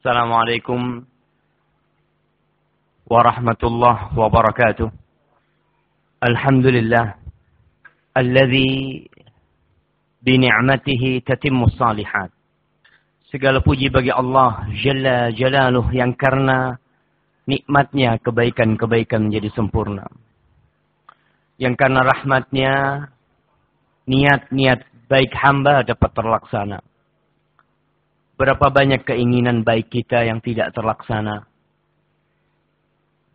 السلام عليكم ورحمة الله وبركاته الحمد لله الذي بنعمته تتم الصالحات Segala puji bagi Allah Jalla Jalaluh yang karena nikmatnya kebaikan-kebaikan menjadi sempurna. Yang karena rahmatnya niat-niat baik hamba dapat terlaksana. Berapa banyak keinginan baik kita yang tidak terlaksana.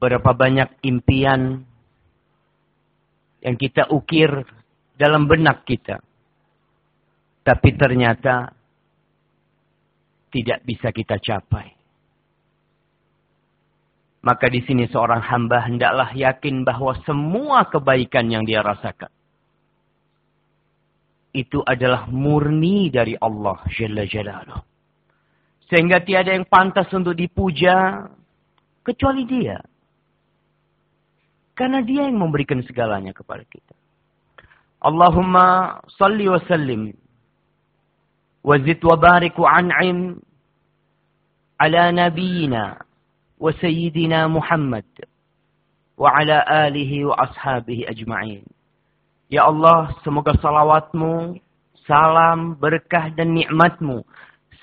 Berapa banyak impian yang kita ukir dalam benak kita. Tapi ternyata tidak bisa kita capai. Maka di sini seorang hamba hendaklah yakin bahwa semua kebaikan yang dia rasakan itu adalah murni dari Allah Jalla Jalaluh. Sehingga tiada yang pantas untuk dipuja kecuali dia. Karena dia yang memberikan segalanya kepada kita. Allahumma salli wa sallim وزد وبارك وعنعم على نبينا وسيدنا محمد وعلى آله وأصحابه أجمعين Ya Allah, semoga salawatmu, salam, berkah dan nikmatmu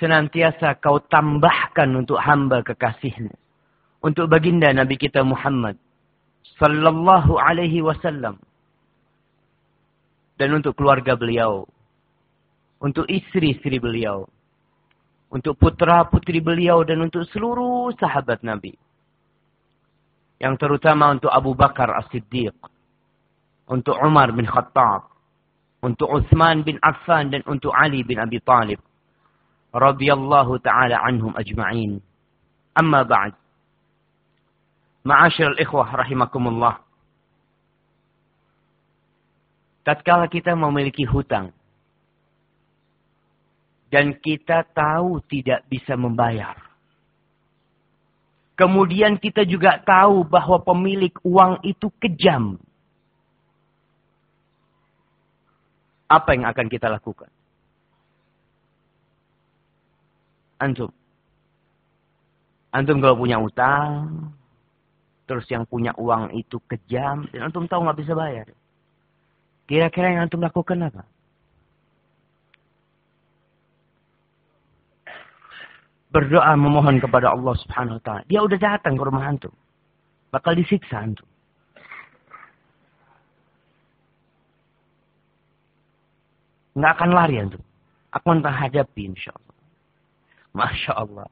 senantiasa kau tambahkan untuk hamba kekasihmu. Untuk baginda Nabi kita Muhammad sallallahu alaihi wasallam dan untuk keluarga beliau untuk istri-istri beliau, untuk putra-putri beliau dan untuk seluruh sahabat Nabi. Yang terutama untuk Abu Bakar As-Siddiq, untuk Umar bin Khattab, untuk Uthman bin Affan dan untuk Ali bin Abi Talib. Radiyallahu ta'ala anhum ajma'in. Amma ba'd. Ma'asyar al-ikhwah rahimakumullah. Tatkala kita memiliki hutang, dan kita tahu tidak bisa membayar. Kemudian kita juga tahu bahwa pemilik uang itu kejam. Apa yang akan kita lakukan? Antum. Antum kalau punya utang, terus yang punya uang itu kejam, dan antum tahu nggak bisa bayar. Kira-kira yang antum lakukan apa? berdoa memohon kepada Allah Subhanahu wa taala. Dia udah datang ke rumah antum. Bakal disiksa antum. Nggak akan lari antum. Akan terhadapi insya Allah. Masya Allah.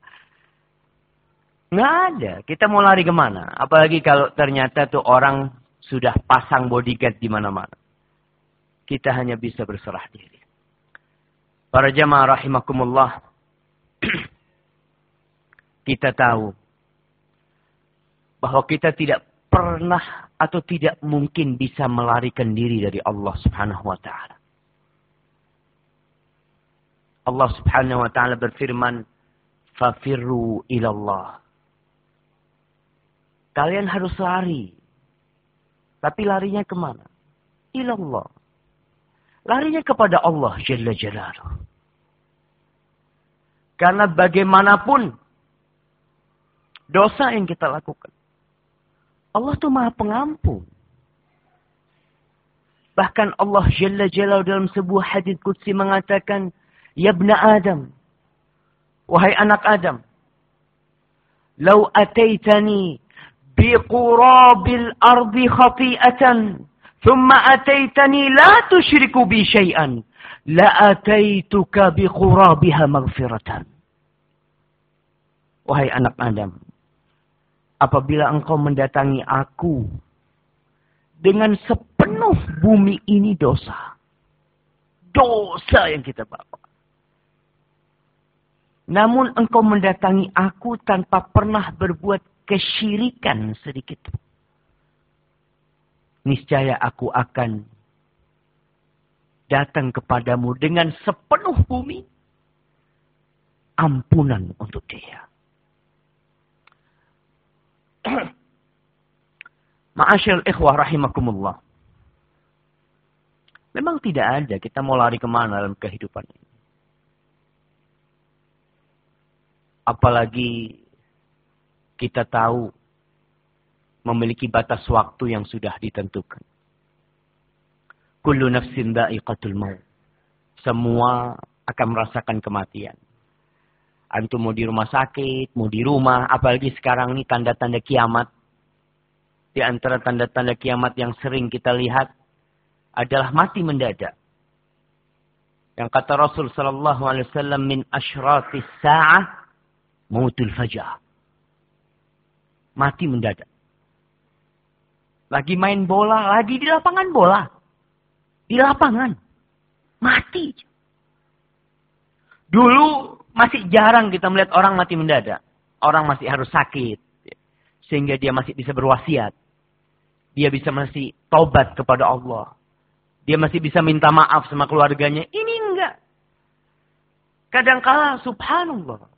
Nggak ada. Kita mau lari ke mana? Apalagi kalau ternyata tuh orang sudah pasang bodyguard di mana-mana. Kita hanya bisa berserah diri. Para jamaah rahimakumullah. kita tahu bahwa kita tidak pernah atau tidak mungkin bisa melarikan diri dari Allah Subhanahu wa taala. Allah Subhanahu wa taala berfirman, "Fafirru ilallah." Kalian harus lari. Tapi larinya ke mana? Ilallah. Larinya kepada Allah Jalla Jalaluh. Karena bagaimanapun dosa yang kita lakukan. Allah itu maha pengampun. Bahkan Allah Jalla Jalla dalam sebuah hadis kudsi mengatakan, Ya Adam, wahai anak Adam, Lau ataitani biqurabil ardi khati'atan, thumma ataitani la tushriku bi syai'an, la ataituka biqurabiha maghfiratan. Wahai anak Adam, apabila engkau mendatangi aku dengan sepenuh bumi ini dosa. Dosa yang kita bawa. Namun engkau mendatangi aku tanpa pernah berbuat kesyirikan sedikit. Niscaya aku akan datang kepadamu dengan sepenuh bumi. Ampunan untuk dia. Ma'asyil ikhwah rahimakumullah. Memang tidak ada kita mau lari ke mana dalam kehidupan ini. Apalagi kita tahu memiliki batas waktu yang sudah ditentukan. Kullu nafsin da'iqatul maut. Semua akan merasakan kematian. Antum mau di rumah sakit, mau di rumah, apalagi sekarang ini tanda-tanda kiamat. Di antara tanda-tanda kiamat yang sering kita lihat adalah mati mendadak. Yang kata Rasul sallallahu alaihi wasallam min asyratis sa'ah mautul fajah. Mati mendadak. Lagi main bola, lagi di lapangan bola. Di lapangan. Mati. Dulu masih jarang kita melihat orang mati mendadak. Orang masih harus sakit. Sehingga dia masih bisa berwasiat. Dia bisa masih taubat kepada Allah. Dia masih bisa minta maaf sama keluarganya. Ini enggak. Kadangkala subhanallah.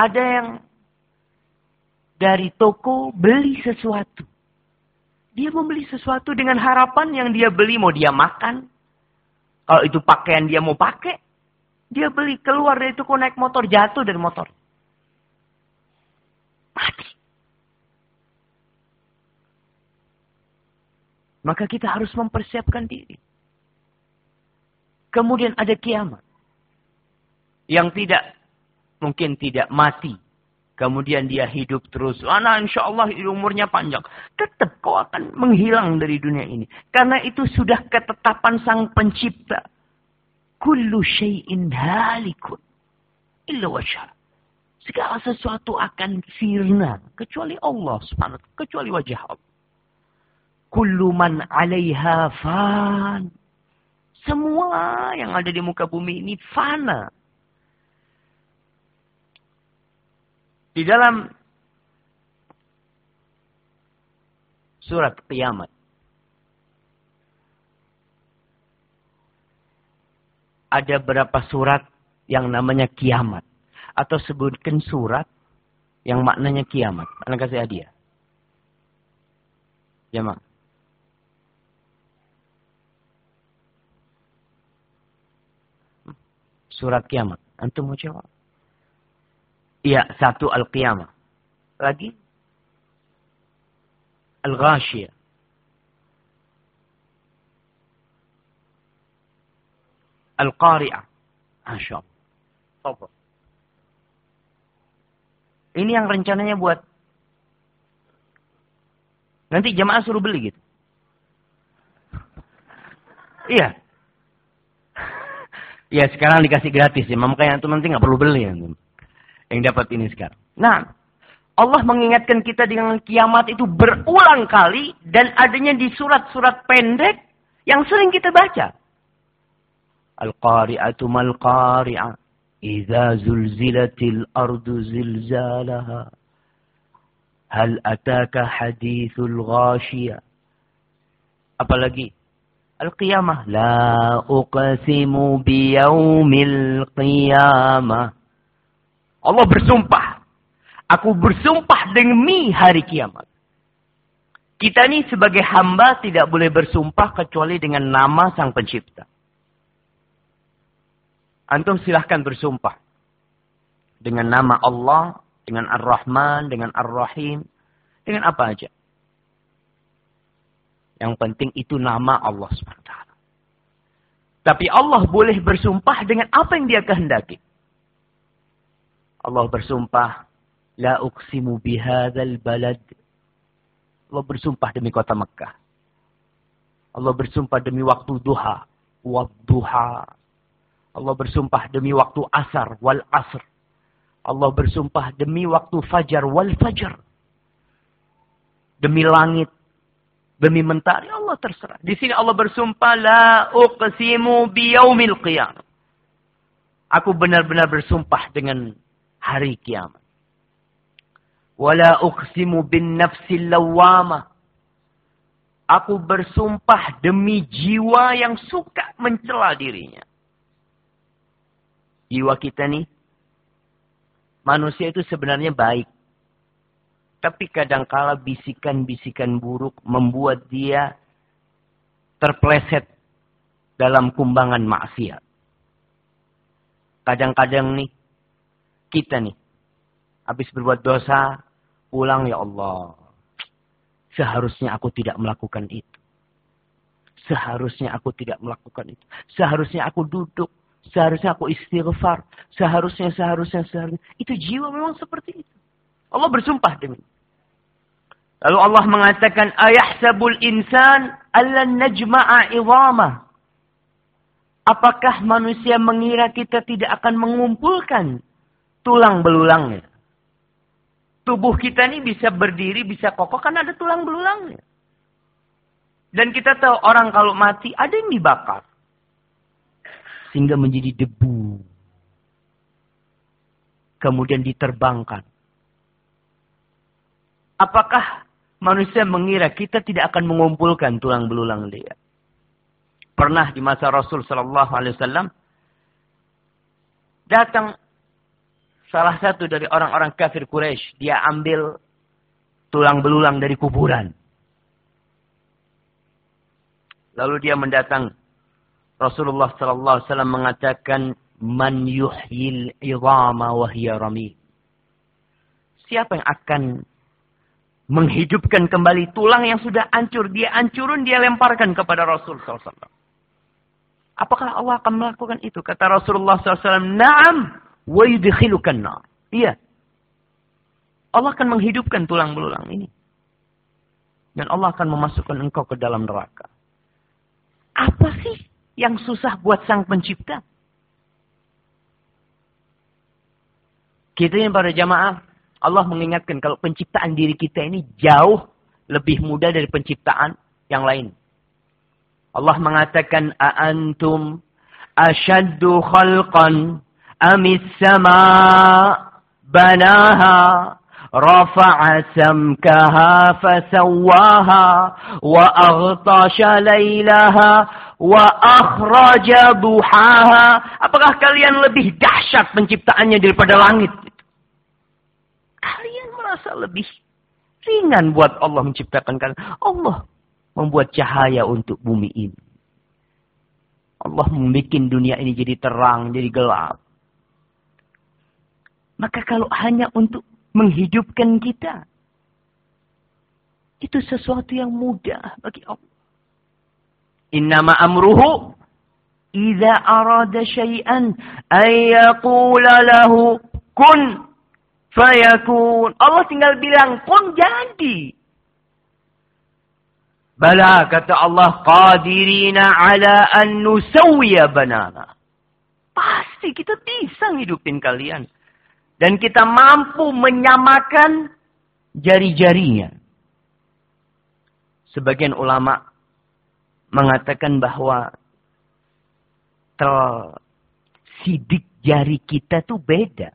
Ada yang dari toko beli sesuatu. Dia membeli sesuatu dengan harapan yang dia beli mau dia makan. Kalau itu pakaian dia mau pakai. Dia beli keluar dari toko naik motor jatuh dari motor. Mati. Maka kita harus mempersiapkan diri. Kemudian ada kiamat. Yang tidak, mungkin tidak mati Kemudian dia hidup terus. Ana insya Allah umurnya panjang. Tetap kau akan menghilang dari dunia ini. Karena itu sudah ketetapan sang pencipta. Kullu syai'in halikun. Illa wajah. Segala sesuatu akan sirna. Kecuali Allah subhanahu Kecuali wajah Allah. Kullu man alaiha fan. Semua yang ada di muka bumi ini fana. Di dalam surat kiamat. Ada berapa surat yang namanya kiamat. Atau sebutkan surat yang maknanya kiamat. Anak kasih hadiah. Mak. Surat kiamat. Antum mau jawab? Iya, satu Al-Qiyamah. Lagi? Al-Ghashiyah. Al-Qari'ah. Masya Allah. Ini yang rencananya buat nanti jamaah suruh beli gitu. Iya. Iya sekarang dikasih gratis ya. Makanya itu nanti nggak perlu beli ya yang dapat ini sekarang. Nah, Allah mengingatkan kita dengan kiamat itu berulang kali dan adanya di surat-surat pendek yang sering kita baca. Al-qari'atu mal-qari'ah. Iza zulzilatil ardu zilzalaha. Hal ataka hadithul ghashiyah. Apalagi? Al-qiyamah. La uqasimu biyawmil qiyamah. Allah bersumpah. Aku bersumpah demi hari kiamat. Kita ini sebagai hamba tidak boleh bersumpah kecuali dengan nama sang pencipta. Antum silahkan bersumpah. Dengan nama Allah, dengan Ar-Rahman, dengan Ar-Rahim, dengan apa aja. Yang penting itu nama Allah SWT. Tapi Allah boleh bersumpah dengan apa yang dia kehendaki. Allah bersumpah, La uqsimu bihadzal balad. Allah bersumpah demi kota Mekah. Allah bersumpah demi waktu duha. Wadduha. Allah bersumpah demi waktu asar wal asr. Allah bersumpah demi waktu fajar wal fajar. Demi langit. Demi mentari Allah terserah. Di sini Allah bersumpah la uqsimu biyaumil qiyam. Aku benar-benar bersumpah dengan hari kiamat. Wala uqsimu bin nafsil lawama. Aku bersumpah demi jiwa yang suka mencela dirinya. Jiwa kita nih, manusia itu sebenarnya baik. Tapi kadangkala bisikan-bisikan buruk membuat dia terpleset dalam kumbangan maksiat. Kadang-kadang nih, kita nih. Habis berbuat dosa, pulang ya Allah. Seharusnya aku tidak melakukan itu. Seharusnya aku tidak melakukan itu. Seharusnya aku duduk. Seharusnya aku istighfar. Seharusnya, seharusnya, seharusnya. Itu jiwa memang seperti itu. Allah bersumpah demi. Lalu Allah mengatakan, Ayahsabul insan allan najma'a idhamah. Apakah manusia mengira kita tidak akan mengumpulkan tulang belulangnya? Tubuh kita ini bisa berdiri, bisa kokoh karena ada tulang belulangnya. Dan kita tahu orang kalau mati ada yang dibakar. Sehingga menjadi debu. Kemudian diterbangkan. Apakah manusia mengira kita tidak akan mengumpulkan tulang belulang dia? Pernah di masa Rasul Sallallahu Alaihi Wasallam datang salah satu dari orang-orang kafir Quraisy. Dia ambil tulang belulang dari kuburan. Lalu dia mendatang Rasulullah sallallahu alaihi wasallam mengatakan man yuhyil idhama wa hiya Siapa yang akan menghidupkan kembali tulang yang sudah hancur, dia hancurun, dia lemparkan kepada Rasul sallallahu alaihi wasallam. Apakah Allah akan melakukan itu? Kata Rasulullah SAW, Naam, wa yudkhilukan. Iya. Allah akan menghidupkan tulang belulang ini. Dan Allah akan memasukkan engkau ke dalam neraka. Apa sih yang susah buat sang pencipta? Kita ini para jamaah, Allah mengingatkan kalau penciptaan diri kita ini jauh lebih mudah dari penciptaan yang lain. Allah mengatakan, "A'antum asyaddu khalqan amis sama banaha رفع سمكها فسواها وأغطش ليلها وأخرج ضحاها Apakah kalian lebih dahsyat penciptaannya daripada langit? Kalian merasa lebih ringan buat Allah menciptakan kalian. Allah membuat cahaya untuk bumi ini. Allah membuat dunia ini jadi terang, jadi gelap. Maka kalau hanya untuk menghidupkan kita, itu sesuatu yang mudah bagi Allah. Innama amruhu idza arada syai'an ay yaqula lahu kun fayakun. Allah tinggal bilang kun jadi. Bala kata Allah qadirina ala an nusawwiya banana. Pasti kita bisa hidupin kalian. Dan kita mampu menyamakan jari-jarinya. Sebagian ulama mengatakan bahwa sidik jari kita tuh beda.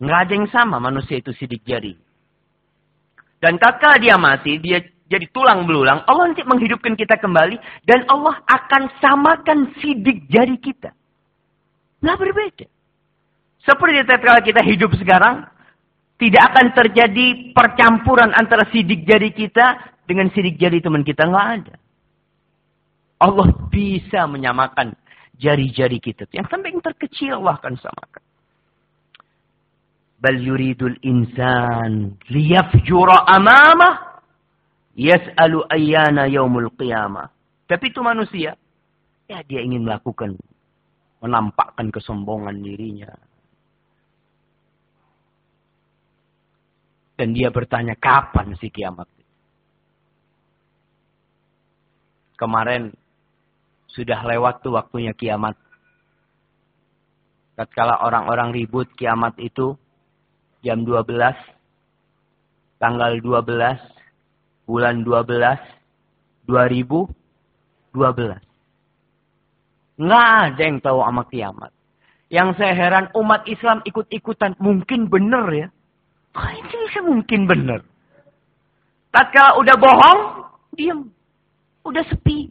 Nggak ada yang sama manusia itu sidik jari. Dan tatkala dia mati, dia jadi tulang belulang, Allah nanti menghidupkan kita kembali dan Allah akan samakan sidik jari kita. Nggak berbeda. Seperti tatkala kita hidup sekarang, tidak akan terjadi percampuran antara sidik jari kita dengan sidik jari teman kita. Nggak ada. Allah bisa menyamakan jari-jari kita. Yang sampai yang terkecil Allah akan samakan. Bal yuridul insan liyafjura amamah yas'alu ayyana yaumul qiyamah. Tapi itu manusia. Ya dia ingin melakukan. Menampakkan kesombongan dirinya. Dan dia bertanya, kapan sih kiamat? Kemarin sudah lewat tuh waktunya kiamat. Tatkala orang-orang ribut kiamat itu jam 12, tanggal 12, bulan 12, 2012. Nggak ada yang tahu sama kiamat. Yang saya heran umat Islam ikut-ikutan. Mungkin benar ya. Oh, ini bisa mungkin benar. Tatkala udah bohong, diam. Udah sepi.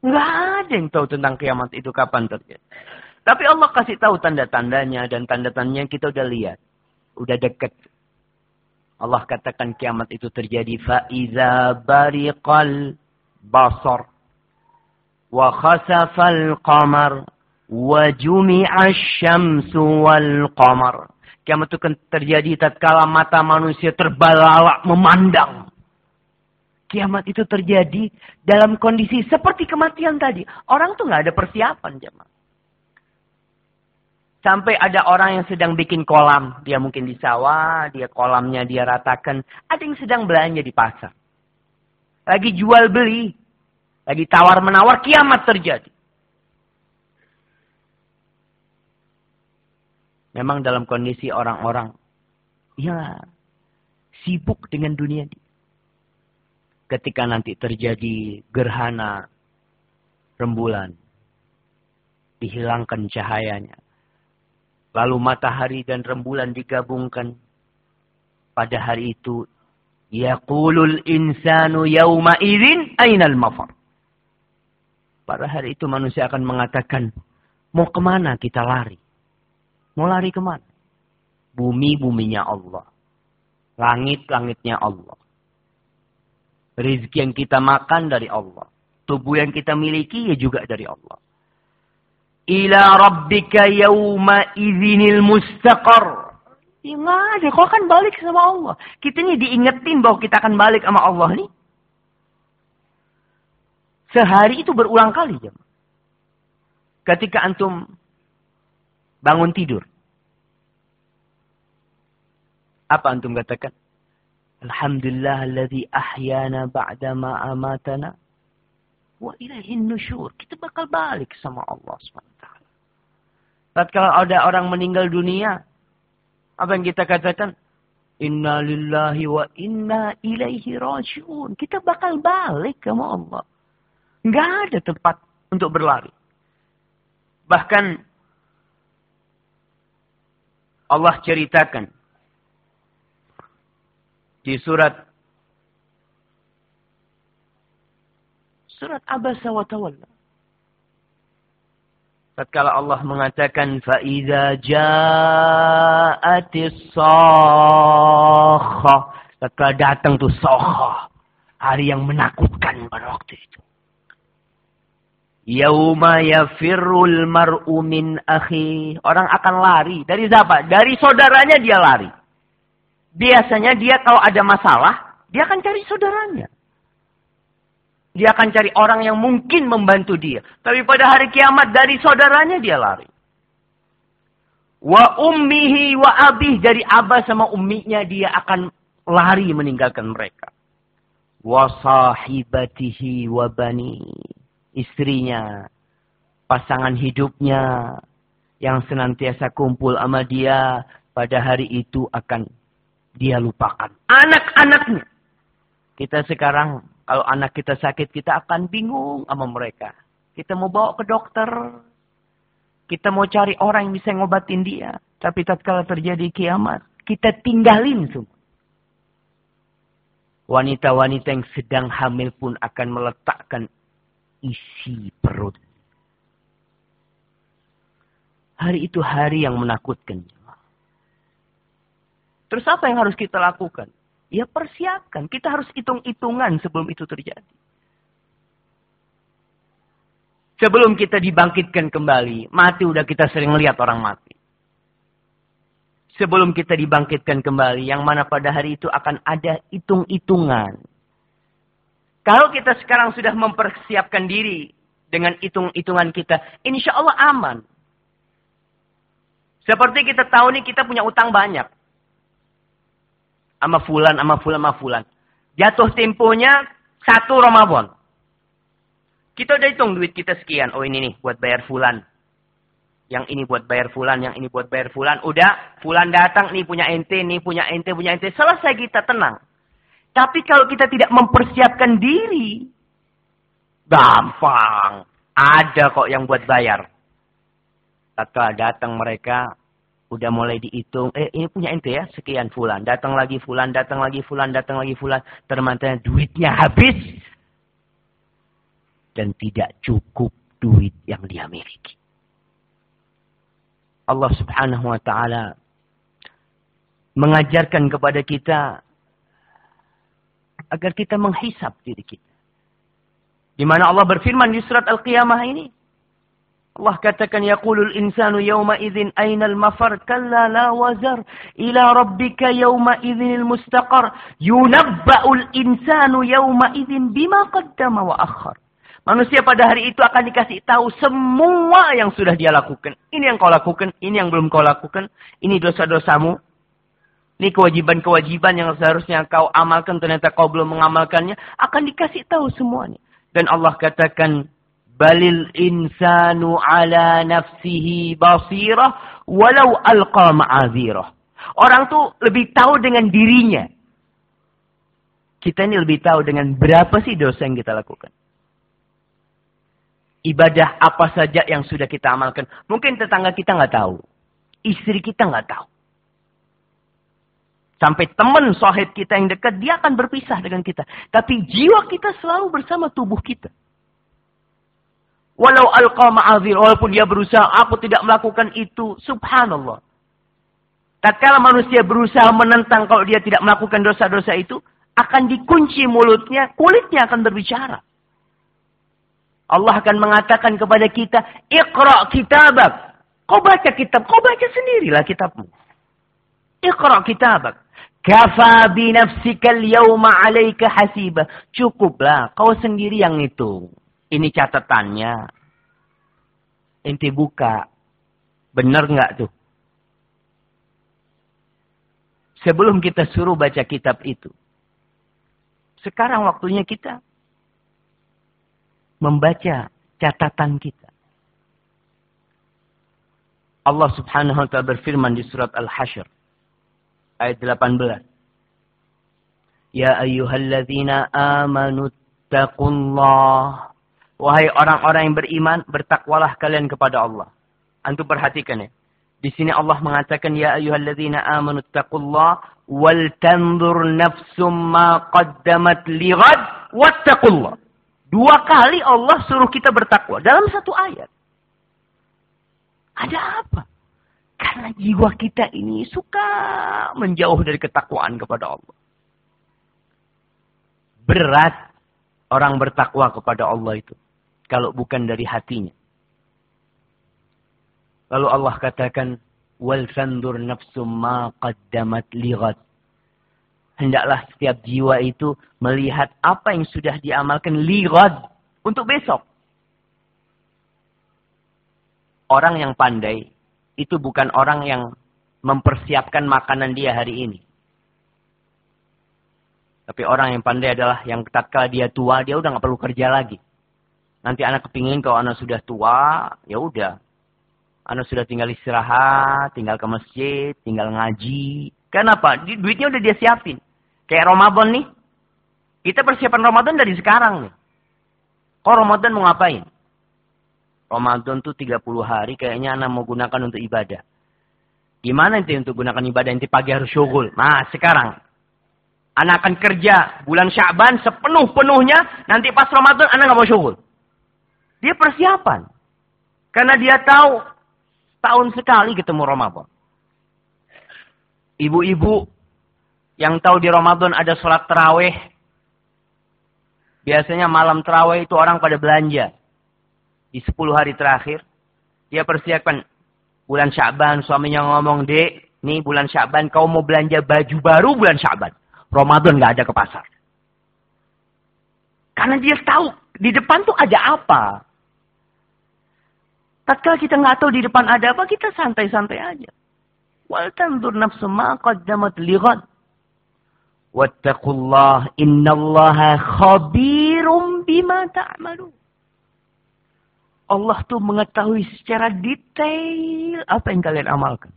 Nggak ada yang tahu tentang kiamat itu kapan terjadi. Tapi Allah kasih tahu tanda-tandanya dan tanda-tandanya kita udah lihat. Udah deket. Allah katakan kiamat itu terjadi. Fa'iza bariqal basar. Wa khasafal qamar. Wa jumi'a syamsu wal qamar. Kiamat itu kan terjadi tatkala mata manusia terbalalak memandang. Kiamat itu terjadi dalam kondisi seperti kematian tadi. Orang tuh nggak ada persiapan jemaah. Sampai ada orang yang sedang bikin kolam. Dia mungkin di sawah, dia kolamnya dia ratakan. Ada yang sedang belanja di pasar. Lagi jual beli. Lagi tawar menawar, kiamat terjadi. Memang dalam kondisi orang-orang. Ya, sibuk dengan dunia. Ketika nanti terjadi gerhana rembulan. Dihilangkan cahayanya Lalu matahari dan rembulan digabungkan. Pada hari itu, Yaqulul insanu yawma idin aynal mafar. Pada hari itu manusia akan mengatakan, mau ke mana kita lari? Mau lari ke mana? Bumi-buminya Allah. Langit-langitnya Allah. Rizki yang kita makan dari Allah. Tubuh yang kita miliki ya juga dari Allah ila rabbika yawma idzinil mustaqar. Ya ada, kau akan balik sama Allah. Kita ini diingetin bahwa kita akan balik sama Allah nih. Sehari itu berulang kali jam. Ketika antum bangun tidur. Apa antum katakan? Alhamdulillah alladhi ahyana ba'dama amatana wa ilaihin nusyur. Kita bakal balik sama Allah SWT. kalau ada orang meninggal dunia, apa yang kita katakan? Inna lillahi wa inna ilaihi rajiun. Kita bakal balik sama Allah. Nggak ada tempat untuk berlari. Bahkan Allah ceritakan di surat surat Abasa wa Tawalla. Tatkala Allah mengatakan faida ja'atis sakha. Tatkala datang tuh sakha, hari yang menakutkan pada waktu itu. Yauma yafirul mar'u min akhi. Orang akan lari dari siapa? Dari saudaranya dia lari. Biasanya dia kalau ada masalah, dia akan cari saudaranya. Dia akan cari orang yang mungkin membantu dia. Tapi pada hari kiamat dari saudaranya dia lari. Wa ummihi wa abih dari abah sama umminya dia akan lari meninggalkan mereka. Wa sahibatihi wa bani. Istrinya, pasangan hidupnya yang senantiasa kumpul sama dia pada hari itu akan dia lupakan. Anak-anaknya. Kita sekarang kalau anak kita sakit, kita akan bingung sama mereka. Kita mau bawa ke dokter. Kita mau cari orang yang bisa ngobatin dia. Tapi tatkala terjadi kiamat, kita tinggalin semua. Wanita-wanita yang sedang hamil pun akan meletakkan isi perut. Hari itu hari yang menakutkan. Terus apa yang harus kita lakukan? Ya persiapkan. Kita harus hitung-hitungan sebelum itu terjadi. Sebelum kita dibangkitkan kembali, mati udah kita sering lihat orang mati. Sebelum kita dibangkitkan kembali, yang mana pada hari itu akan ada hitung-hitungan. Kalau kita sekarang sudah mempersiapkan diri dengan hitung-hitungan kita, insya Allah aman. Seperti kita tahu nih kita punya utang banyak sama fulan, sama fulan, sama fulan. Jatuh temponya satu Ramadan. Kita udah hitung duit kita sekian. Oh ini nih buat bayar fulan. Yang ini buat bayar fulan, yang ini buat bayar fulan. Udah, fulan datang, nih punya ente, nih punya ente, punya ente. Selesai kita tenang. Tapi kalau kita tidak mempersiapkan diri, gampang. Ada kok yang buat bayar. Tatkala datang mereka, Udah mulai dihitung, eh ini punya ente ya, sekian fulan. Datang lagi fulan, datang lagi fulan, datang lagi fulan. Ternyata duitnya habis. Dan tidak cukup duit yang dia miliki. Allah subhanahu wa ta'ala mengajarkan kepada kita agar kita menghisap diri kita. Di mana Allah berfirman di surat Al-Qiyamah ini. Allah katakan yaqulul insanu yawma idzin ainal mafar kalla la wazar ila rabbika yawma idzinil mustaqar yunabba'ul insanu yawma idzin bima qaddama wa akhar. Manusia pada hari itu akan dikasih tahu semua yang sudah dia lakukan. Ini yang kau lakukan, ini yang belum kau lakukan, ini dosa-dosamu. Ini kewajiban-kewajiban yang seharusnya kau amalkan ternyata kau belum mengamalkannya akan dikasih tahu semuanya. Dan Allah katakan balil insanu ala nafsihi basirah walau alqa ma'azirah. Orang tuh lebih tahu dengan dirinya. Kita ini lebih tahu dengan berapa sih dosa yang kita lakukan. Ibadah apa saja yang sudah kita amalkan. Mungkin tetangga kita nggak tahu. Istri kita nggak tahu. Sampai teman sahib kita yang dekat, dia akan berpisah dengan kita. Tapi jiwa kita selalu bersama tubuh kita. Walau alqa ma'azir, walaupun dia berusaha, aku tidak melakukan itu. Subhanallah. Tatkala manusia berusaha menentang kalau dia tidak melakukan dosa-dosa itu, akan dikunci mulutnya, kulitnya akan berbicara. Allah akan mengatakan kepada kita, Iqra kitabak. Kau baca kitab, kau baca sendirilah kitabmu. Iqra kitabak. Kafa binafsikal yawma alaika hasibah. Cukuplah, kau sendiri yang itu. Ini catatannya. Inti buka. Benar nggak tuh? Sebelum kita suruh baca kitab itu. Sekarang waktunya kita membaca catatan kita. Allah subhanahu wa ta'ala berfirman di surat Al-Hashr. Ayat 18. Ya ayyuhalladzina amanu taqullah Wahai orang-orang yang beriman, bertakwalah kalian kepada Allah. Antum perhatikan ya. Di sini Allah mengatakan, Ya ayuhalladzina amanu taqullah, wal tandur nafsum ma qaddamat lighad, wattaqullah. Dua kali Allah suruh kita bertakwa dalam satu ayat. Ada apa? Karena jiwa kita ini suka menjauh dari ketakwaan kepada Allah. Berat orang bertakwa kepada Allah itu kalau bukan dari hatinya. Lalu Allah katakan, wal sandur nafsum ma qaddamat lighad. Hendaklah setiap jiwa itu melihat apa yang sudah diamalkan lighad untuk besok. Orang yang pandai itu bukan orang yang mempersiapkan makanan dia hari ini. Tapi orang yang pandai adalah yang tatkala dia tua, dia udah nggak perlu kerja lagi. Nanti anak kepingin kalau anak sudah tua, ya udah. Anak sudah tinggal istirahat, tinggal ke masjid, tinggal ngaji. Kenapa? Duitnya udah dia siapin. Kayak Ramadan nih. Kita persiapan Ramadan dari sekarang nih. Kok Ramadan mau ngapain? Ramadan tuh 30 hari kayaknya anak mau gunakan untuk ibadah. Gimana nanti untuk gunakan ibadah? Nanti pagi harus syukur. Nah sekarang. Anak akan kerja bulan Syaban sepenuh-penuhnya. Nanti pas Ramadan anak nggak mau syukur. Dia persiapan. Karena dia tahu tahun sekali ketemu Ramadan. Ibu-ibu yang tahu di Ramadan ada sholat terawih. Biasanya malam terawih itu orang pada belanja. Di 10 hari terakhir. Dia persiapkan bulan Syaban. Suaminya ngomong, dek, nih bulan Syaban kau mau belanja baju baru bulan Syaban. Ramadan gak ada ke pasar. Karena dia tahu di depan tuh ada apa. Tatkala kita nggak tahu di depan ada apa, kita santai-santai aja. Wal tandur nafsu ma qaddamat lighad. Wattaqullah innallaha khabirum bima ta'malun. Allah tuh mengetahui secara detail apa yang kalian amalkan.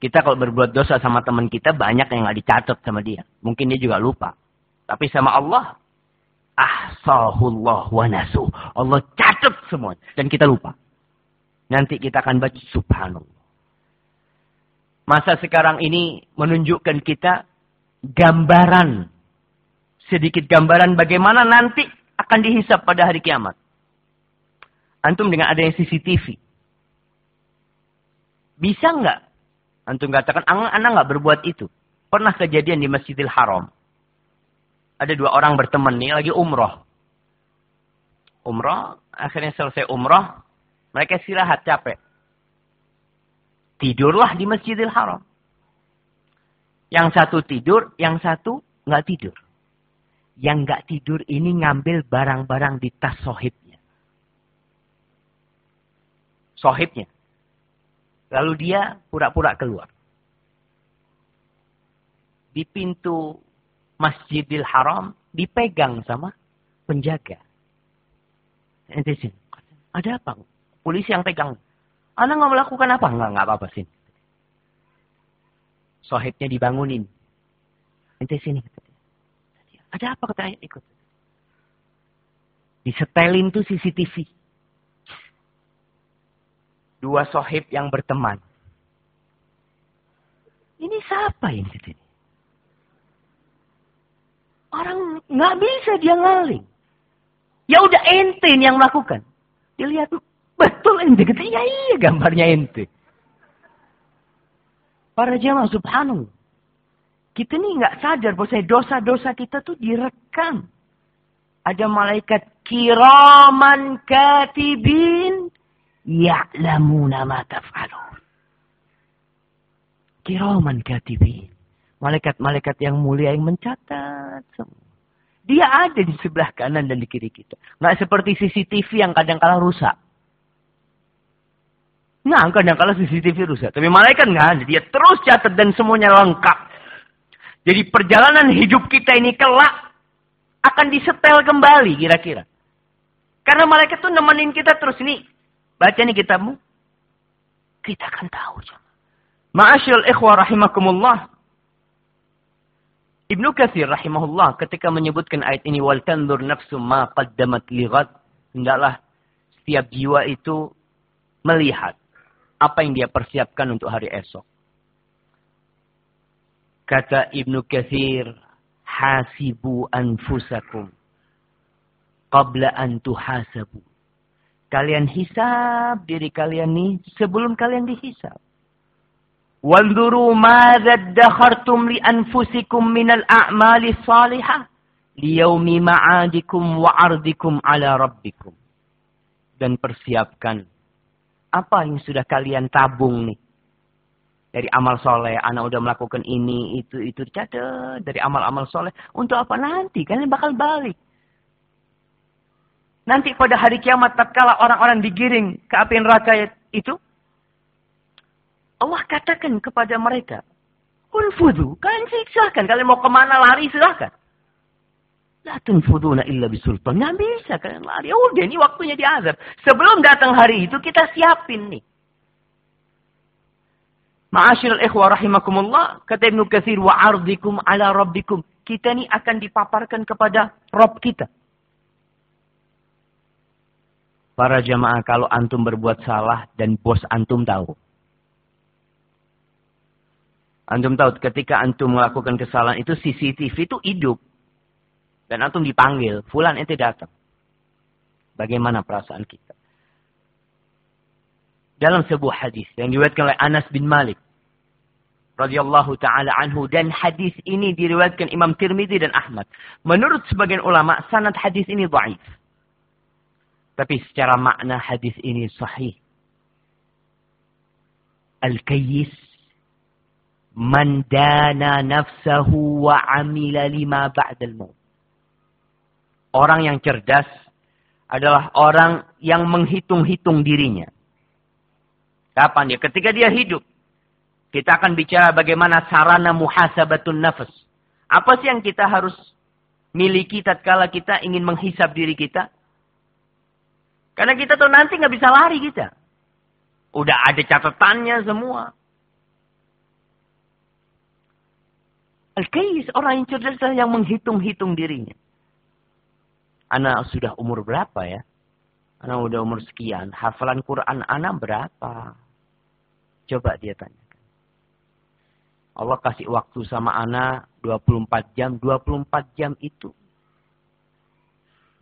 Kita kalau berbuat dosa sama teman kita banyak yang nggak dicatat sama dia. Mungkin dia juga lupa. Tapi sama Allah ahsahullah wa nasuh. Allah catat semua dan kita lupa. Nanti kita akan baca subhanallah. Masa sekarang ini menunjukkan kita gambaran sedikit gambaran bagaimana nanti akan dihisap pada hari kiamat. Antum dengan adanya CCTV. Bisa nggak? Antum katakan, anak nggak berbuat itu. Pernah kejadian di Masjidil Haram ada dua orang berteman nih lagi umroh. umroh, akhirnya selesai umroh, mereka istirahat capek. Tidurlah di Masjidil Haram. Yang satu tidur, yang satu nggak tidur. Yang nggak tidur ini ngambil barang-barang di tas sohibnya. Sohibnya. Lalu dia pura-pura keluar. Di pintu Masjidil Haram dipegang sama penjaga. Ada apa? Polisi yang pegang. Anda nggak melakukan apa? Nggak, nggak apa-apa sih. Sohibnya dibangunin. Ente sini. Ada apa kata ikut. Disetelin tuh CCTV. Dua sohib yang berteman. Ini siapa ini? Orang nggak bisa dia ngaling. Ya udah ente yang melakukan. Dilihat betul ente. Kata, ya iya gambarnya ente. Para jamaah subhanallah. Kita nih nggak sadar bahwa dosa-dosa kita tuh direkam. Ada malaikat kiraman katibin ya'lamuna ma taf'alun. Kiraman katibin. Malaikat-malaikat yang mulia yang mencatat semua. Dia ada di sebelah kanan dan di kiri kita. Nggak seperti CCTV yang kadang-kala rusak. Nah, kadang-kala CCTV rusak. Tapi malaikat nggak ada. Dia terus catat dan semuanya lengkap. Jadi perjalanan hidup kita ini kelak akan disetel kembali kira-kira. Karena malaikat itu nemenin kita terus. Ini, baca nih kitabmu. Kita akan tahu. Ma'asyil ikhwa rahimakumullah. Ibnu Katsir rahimahullah ketika menyebutkan ayat ini wal tanzur nafsu ma qaddamat lighad hendaklah setiap jiwa itu melihat apa yang dia persiapkan untuk hari esok. Kata Ibnu Katsir, hasibu anfusakum qabla an tuhasabu. Kalian hisab diri kalian nih sebelum kalian dihisab. Dakhartum li anfusikum minal a'mali salihah liyaumi ma'adikum wa ardikum ala rabbikum. Dan persiapkan apa yang sudah kalian tabung nih. Dari amal soleh, anak udah melakukan ini, itu, itu. Catat dari amal-amal soleh. Untuk apa nanti? Kalian bakal balik. Nanti pada hari kiamat, tatkala orang-orang digiring ke api neraka itu, Allah katakan kepada mereka, Unfudu, kalian silahkan. Kalian mau ke mana lari silahkan. La tunfuduna illa bisultan. Nggak bisa kalian lari. Ya udah ini waktunya diazab. Sebelum datang hari itu kita siapin nih. Ma'asyil ikhwa rahimakumullah. Kata Ibn Kathir. Wa ardikum ala rabbikum. Kita ini akan dipaparkan kepada Rob kita. Para jamaah kalau antum berbuat salah dan bos antum tahu. Antum tahu ketika antum melakukan kesalahan itu CCTV itu hidup. Dan antum dipanggil, fulan ente datang. Bagaimana perasaan kita? Dalam sebuah hadis yang diriwayatkan oleh Anas bin Malik radhiyallahu taala anhu dan hadis ini diriwayatkan Imam Tirmidzi dan Ahmad. Menurut sebagian ulama sanad hadis ini dhaif. Tapi secara makna hadis ini sahih. Al-Kayyis man dana nafsahu wa amila lima ba'dal maut. Orang yang cerdas adalah orang yang menghitung-hitung dirinya. Kapan dia? Ketika dia hidup. Kita akan bicara bagaimana sarana muhasabatun nafas. Apa sih yang kita harus miliki tatkala kita ingin menghisap diri kita? Karena kita tuh nanti nggak bisa lari kita. Udah ada catatannya semua. Al-Kais, orang yang cerdas yang menghitung-hitung dirinya. Anak sudah umur berapa ya? Anak udah umur sekian. Hafalan Quran anak berapa? Coba dia tanyakan. Allah kasih waktu sama anak 24 jam. 24 jam itu.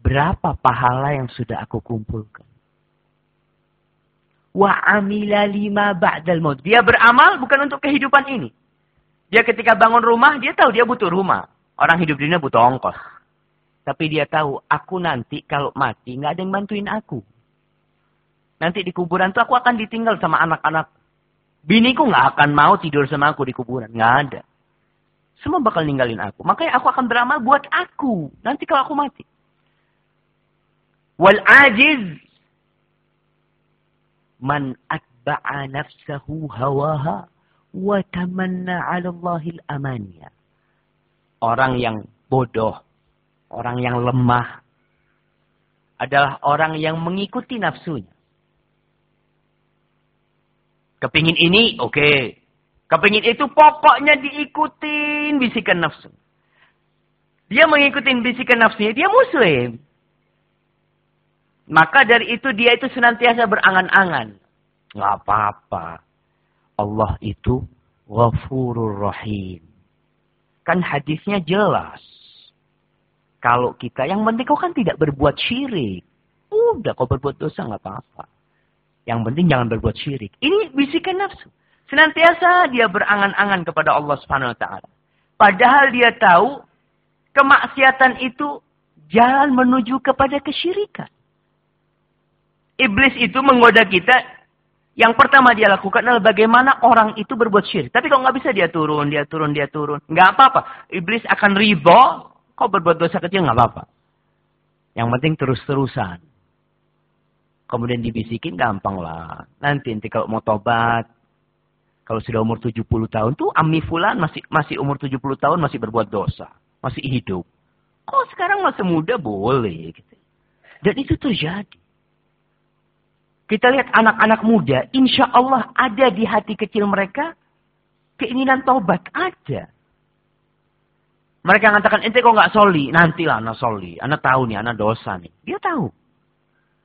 Berapa pahala yang sudah aku kumpulkan? Wa amila lima ba'dal maut. Dia beramal bukan untuk kehidupan ini. Dia ketika bangun rumah, dia tahu dia butuh rumah. Orang hidup di dunia butuh ongkos. Tapi dia tahu, aku nanti kalau mati nggak ada yang bantuin aku. Nanti di kuburan tuh aku akan ditinggal sama anak-anak. Biniku nggak akan mau tidur sama aku di kuburan. Nggak ada. Semua bakal ninggalin aku. Makanya aku akan beramal buat aku. Nanti kalau aku mati. Wal ajiz. Man atba'a nafsahu hawaha. Ala Allahil amaniya. Orang yang bodoh. Orang yang lemah. Adalah orang yang mengikuti nafsunya. Kepingin ini, oke. Okay. Kepingin itu pokoknya diikutin bisikan nafsu. Dia mengikuti bisikan nafsunya, dia muslim. Maka dari itu dia itu senantiasa berangan-angan. Nggak apa-apa. Allah itu ghafurur rahim. Kan hadisnya jelas. Kalau kita, yang penting kau kan tidak berbuat syirik. Udah kau berbuat dosa nggak apa-apa. Yang penting jangan berbuat syirik. Ini bisikan nafsu. Senantiasa dia berangan-angan kepada Allah Subhanahu wa taala. Padahal dia tahu kemaksiatan itu jalan menuju kepada kesyirikan. Iblis itu menggoda kita. Yang pertama dia lakukan adalah bagaimana orang itu berbuat syirik. Tapi kalau nggak bisa dia turun, dia turun, dia turun. Nggak apa-apa. Iblis akan ribo. Kau berbuat dosa kecil nggak apa-apa. Yang penting terus-terusan kemudian dibisikin gampang lah. Nanti nanti kalau mau tobat, kalau sudah umur 70 tahun tuh Ami Fulan masih masih umur 70 tahun masih berbuat dosa, masih hidup. Kok sekarang masih muda boleh gitu. Dan itu terjadi. Kita lihat anak-anak muda, insya Allah ada di hati kecil mereka keinginan tobat ada. Mereka mengatakan, ente kok nggak soli? Nantilah anak soli. Anak tahu nih, anak dosa nih. Dia tahu.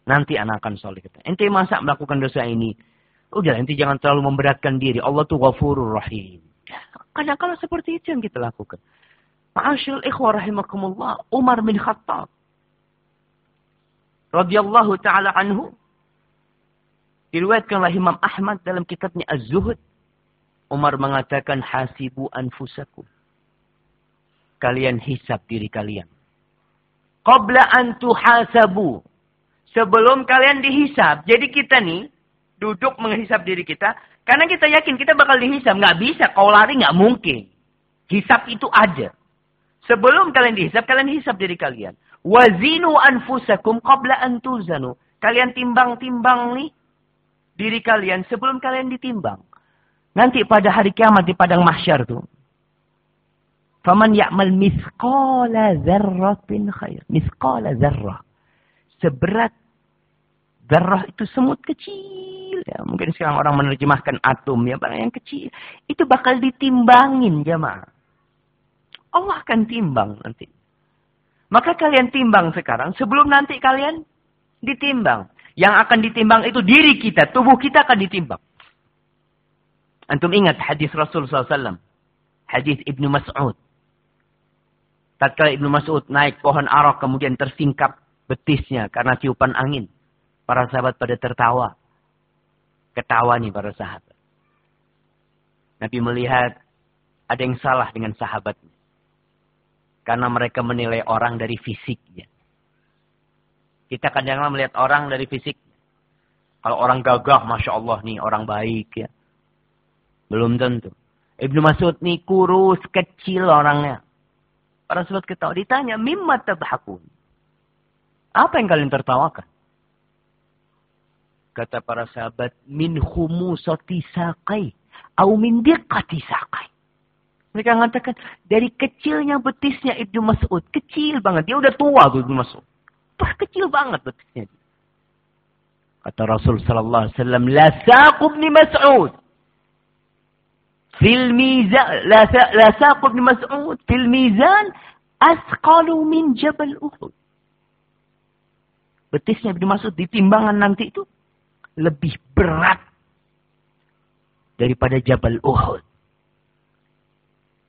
Nanti anak akan soleh. Ente masa melakukan dosa ini? Udah, ente jangan terlalu memberatkan diri. Allah tuh ghafurur rahim. Kadang-kadang seperti itu yang kita lakukan. Ma'asyil ikhwa rahimakumullah. Umar bin Khattab. radhiyallahu ta'ala anhu. Diriwayatkanlah Imam Ahmad dalam kitabnya Az-Zuhud. Umar mengatakan hasibu anfusakum. Kalian hisab diri kalian. Qabla an tuhasabu sebelum kalian dihisap. Jadi kita nih duduk menghisap diri kita. Karena kita yakin kita bakal dihisap. Nggak bisa. Kau lari nggak mungkin. Hisap itu ada. Sebelum kalian dihisap, kalian hisap diri kalian. Wazinu anfusakum qabla antuzanu. Kalian timbang-timbang nih diri kalian sebelum kalian ditimbang. Nanti pada hari kiamat di padang mahsyar tuh. Faman ya'mal mithqala zarratin khair. Mithqala zarrah seberat darah itu semut kecil. Ya, mungkin sekarang orang menerjemahkan atom ya, barang yang kecil. Itu bakal ditimbangin jemaah. Allah akan timbang nanti. Maka kalian timbang sekarang sebelum nanti kalian ditimbang. Yang akan ditimbang itu diri kita, tubuh kita akan ditimbang. Antum ingat hadis Rasul SAW. Hadis Ibnu Mas'ud. Tatkala Ibnu Mas'ud naik pohon arok kemudian tersingkap betisnya karena tiupan angin. Para sahabat pada tertawa. Ketawa nih para sahabat. Nabi melihat ada yang salah dengan sahabatnya. Karena mereka menilai orang dari fisiknya. Kita kadang-kadang melihat orang dari fisik. Kalau orang gagah, Masya Allah nih orang baik ya. Belum tentu. Ibnu Mas'ud nih kurus, kecil orangnya. Para sahabat ketawa. Ditanya, mimma tabhakun. Apa yang kalian tertawakan? Kata para sahabat, min humusati saqai. Au min diqati saqai. Mereka mengatakan, dari kecilnya betisnya Ibnu Mas'ud. Kecil banget. Dia udah tua tuh Ibnu Mas'ud. Wah, kecil banget betisnya. Kata Rasul sallallahu alaihi wasallam, la saqub ni Mas'ud. Fil mizan, la, la Mas'ud. Fil mizan, asqalu min jabal Uhud betisnya Ibnu Mas'ud di timbangan nanti itu lebih berat daripada Jabal Uhud.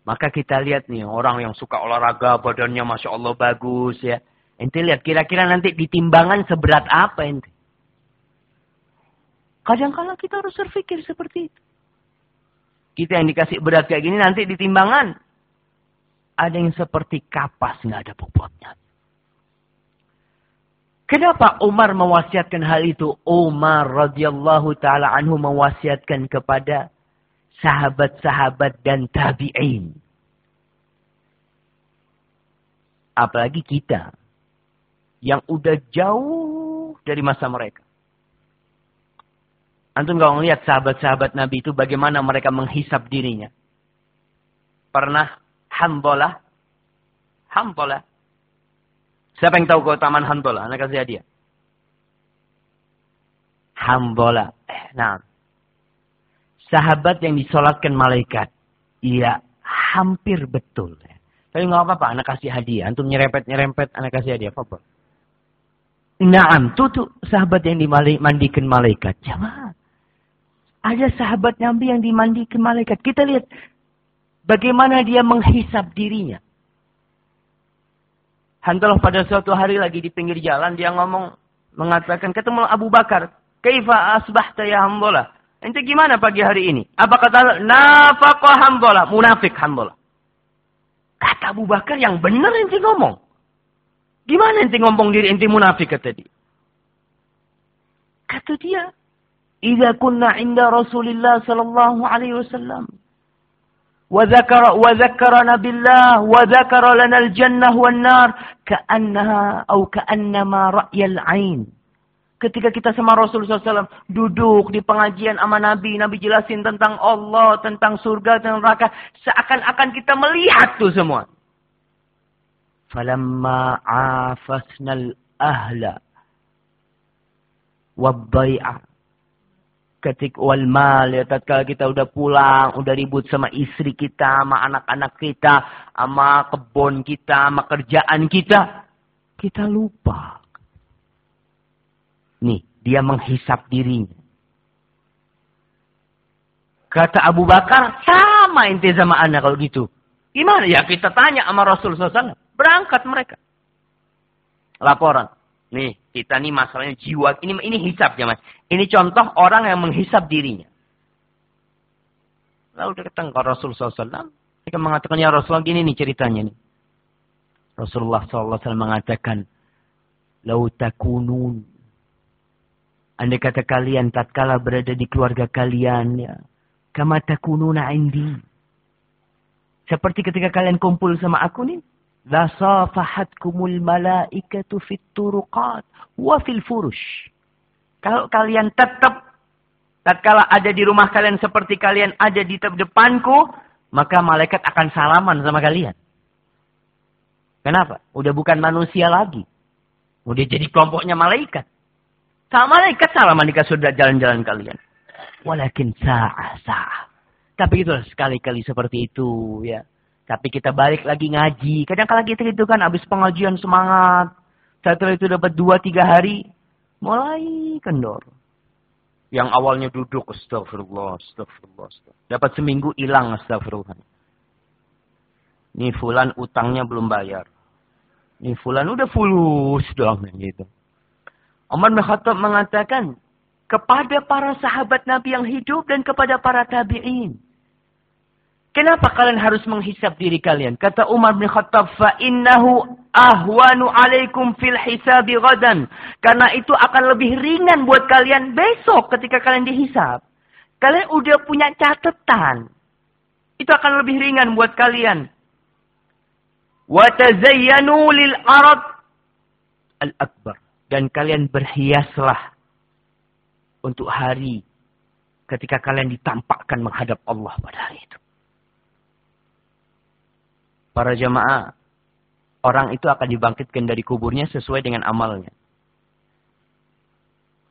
Maka kita lihat nih orang yang suka olahraga badannya Masya Allah bagus ya. Ente lihat kira-kira nanti di timbangan seberat apa ente. Kadang-kala kita harus berpikir seperti itu. Kita yang dikasih berat kayak gini nanti di timbangan. Ada yang seperti kapas nggak ada bobotnya. Kenapa Umar mewasiatkan hal itu? Umar radhiyallahu taala anhu mewasiatkan kepada sahabat-sahabat dan tabi'in. Apalagi kita yang udah jauh dari masa mereka. Antum kalau melihat sahabat-sahabat Nabi itu bagaimana mereka menghisap dirinya. Pernah Hambolah. Hambolah. Siapa yang tahu keutamaan Hambolah? Anak kasih hadiah. Hambolah. Eh, nah. Sahabat yang disolatkan malaikat. Iya, hampir betul. Tapi nggak apa-apa, anak kasih hadiah. Antum nyerempet-nyerempet, anak kasih hadiah. Apa? Naam, tuh sahabat yang dimandikan malaikat. Jamaah. Ada sahabat Nabi yang dimandikan malaikat. Kita lihat bagaimana dia menghisap dirinya. Hantalah pada suatu hari lagi di pinggir jalan dia ngomong mengatakan ketemu Abu Bakar, "Kaifa asbahta ya Hamdalah?" Ente gimana pagi hari ini? Apa kata nafaqah Hamdalah, munafik Hamdalah. Kata Abu Bakar yang benar ente ngomong. Gimana enti ngomong diri enti munafik kata dia? Kata dia, "Idza kunna 'inda Rasulillah sallallahu alaihi wasallam wa dzakara wa dzakarana billah wa dzakara lana al-jannah wan nar ka'annaha aw ka'annama ra'yal 'ain." Ketika kita sama Rasul SAW duduk di pengajian sama Nabi, Nabi jelasin tentang Allah, tentang surga, tentang neraka, seakan-akan kita melihat tuh semua. Falamma afasnal ahla wabbai'a ketik wal mal ya tatkala kita udah pulang, udah ribut sama istri kita, sama anak-anak kita, sama kebun kita, sama kerjaan kita, kita lupa. Nih, dia menghisap dirinya. Kata Abu Bakar, sama inti sama anak kalau gitu. Gimana? Ya kita tanya sama Rasulullah SAW. Berangkat mereka. Laporan. Nih, kita nih masalahnya jiwa. Ini ini hisap ya mas. Ini contoh orang yang menghisap dirinya. Lalu datang ke Rasulullah SAW. Dia mengatakan, ya Rasulullah gini nih ceritanya nih. Rasulullah SAW mengatakan, Lau takunun. Andai kata kalian tatkala berada di keluarga kalian ya. Kama takununa indi. Seperti ketika kalian kumpul sama aku nih. Lasafahatkumul malaikatu fit turuqat wa fil furush. Kalau kalian tetap tatkala ada di rumah kalian seperti kalian ada di depanku, maka malaikat akan salaman sama kalian. Kenapa? Udah bukan manusia lagi. Udah jadi kelompoknya malaikat. Sama malaikat salaman di sudah jalan-jalan kalian. Walakin sa'ah sa'ah. Tapi itu sekali-kali seperti itu ya. Tapi kita balik lagi ngaji. Kadang-kala kita itu kan habis pengajian semangat. Setelah itu dapat dua tiga hari. Mulai kendor. Yang awalnya duduk. Astagfirullah, astagfirullah, astagfirullah. Dapat seminggu hilang astagfirullah. Nih fulan utangnya belum bayar. Nih fulan udah fulus dong gitu. Umar bin Khattab mengatakan kepada para sahabat Nabi yang hidup dan kepada para tabi'in Kenapa kalian harus menghisap diri kalian? Kata Umar bin Khattab, innahu ahwanu alaikum fil hisabi ghadan." Karena itu akan lebih ringan buat kalian besok ketika kalian dihisap. Kalian udah punya catatan. Itu akan lebih ringan buat kalian. Wa tazayyanu lil arad al-akbar. Dan kalian berhiaslah untuk hari ketika kalian ditampakkan menghadap Allah pada hari itu para jamaah, orang itu akan dibangkitkan dari kuburnya sesuai dengan amalnya.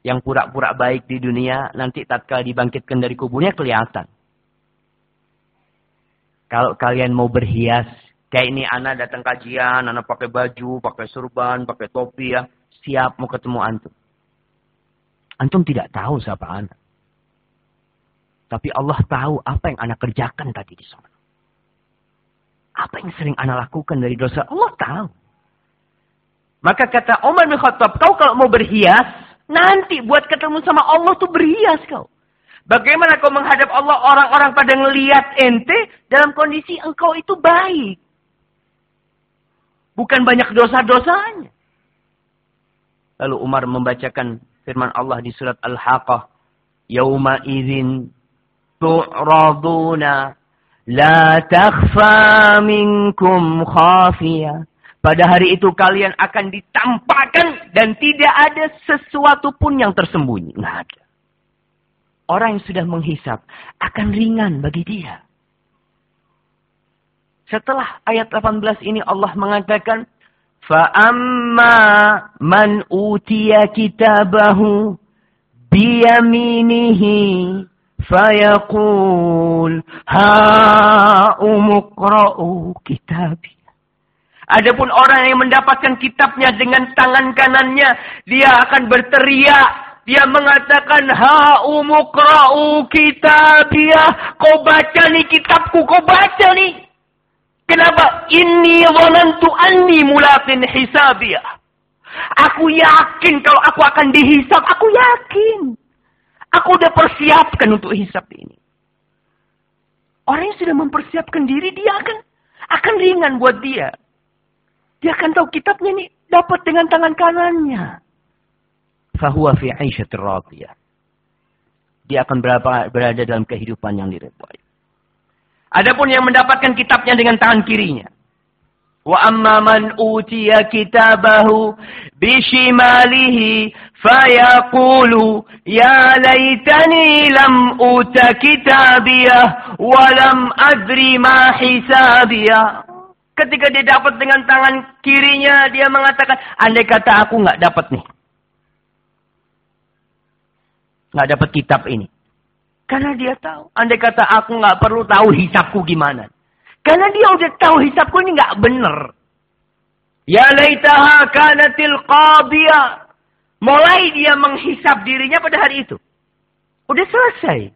Yang pura-pura baik di dunia, nanti tatkala dibangkitkan dari kuburnya kelihatan. Kalau kalian mau berhias, kayak ini anak datang kajian, anak pakai baju, pakai surban, pakai topi ya, siap mau ketemu antum. Antum tidak tahu siapa anak. Tapi Allah tahu apa yang anak kerjakan tadi di sana. Apa yang sering anak lakukan dari dosa? Allah tahu. Maka kata Umar bin Khattab, kau kalau mau berhias, nanti buat ketemu sama Allah tuh berhias kau. Bagaimana kau menghadap Allah orang-orang pada ngeliat ente dalam kondisi engkau itu baik. Bukan banyak dosa-dosanya. Lalu Umar membacakan firman Allah di surat Al-Haqqah. Yawma izin tu'raduna la takhfa minkum khafiyah. Pada hari itu kalian akan ditampakkan dan tidak ada sesuatu pun yang tersembunyi. Nggak ada. Orang yang sudah menghisap akan ringan bagi dia. Setelah ayat 18 ini Allah mengatakan, فَأَمَّا مَنْ أُوتِيَ كِتَابَهُ بِيَمِينِهِ فَيَقُولُ هَاؤُمُ اقْرَءُوا كِتَابِي Adapun orang yang mendapatkan kitabnya dengan tangan kanannya, dia akan berteriak. Dia mengatakan, Ha'umukra'u kitabiyah. Kau baca nih kitabku, kau baca nih. Kenapa? Ini wanantu anni mulaqin hisabiyah. Aku yakin kalau aku akan dihisap. Aku yakin. Aku udah persiapkan untuk hisap ini. Orang yang sudah mempersiapkan diri, dia akan akan ringan buat dia. Dia akan tahu kitabnya ini dapat dengan tangan kanannya. Fahuwa fi. Dia akan berada, berada dalam kehidupan yang diridhai. Adapun yang mendapatkan kitabnya dengan tangan kirinya. Man utiya kitabahu bishimalihi fayaqulu ya laitani lam uta kitabiyah wa lam adri ma hisabiyah. Ketika dia dapat dengan tangan kirinya, dia mengatakan, andai kata aku nggak dapat nih. nggak dapat kitab ini. Karena dia tahu. Andai kata aku nggak perlu tahu hisapku gimana. Karena dia udah tahu hisapku ini nggak bener. Ya laitaha kanatil qadiyah. Mulai dia menghisap dirinya pada hari itu. Udah selesai.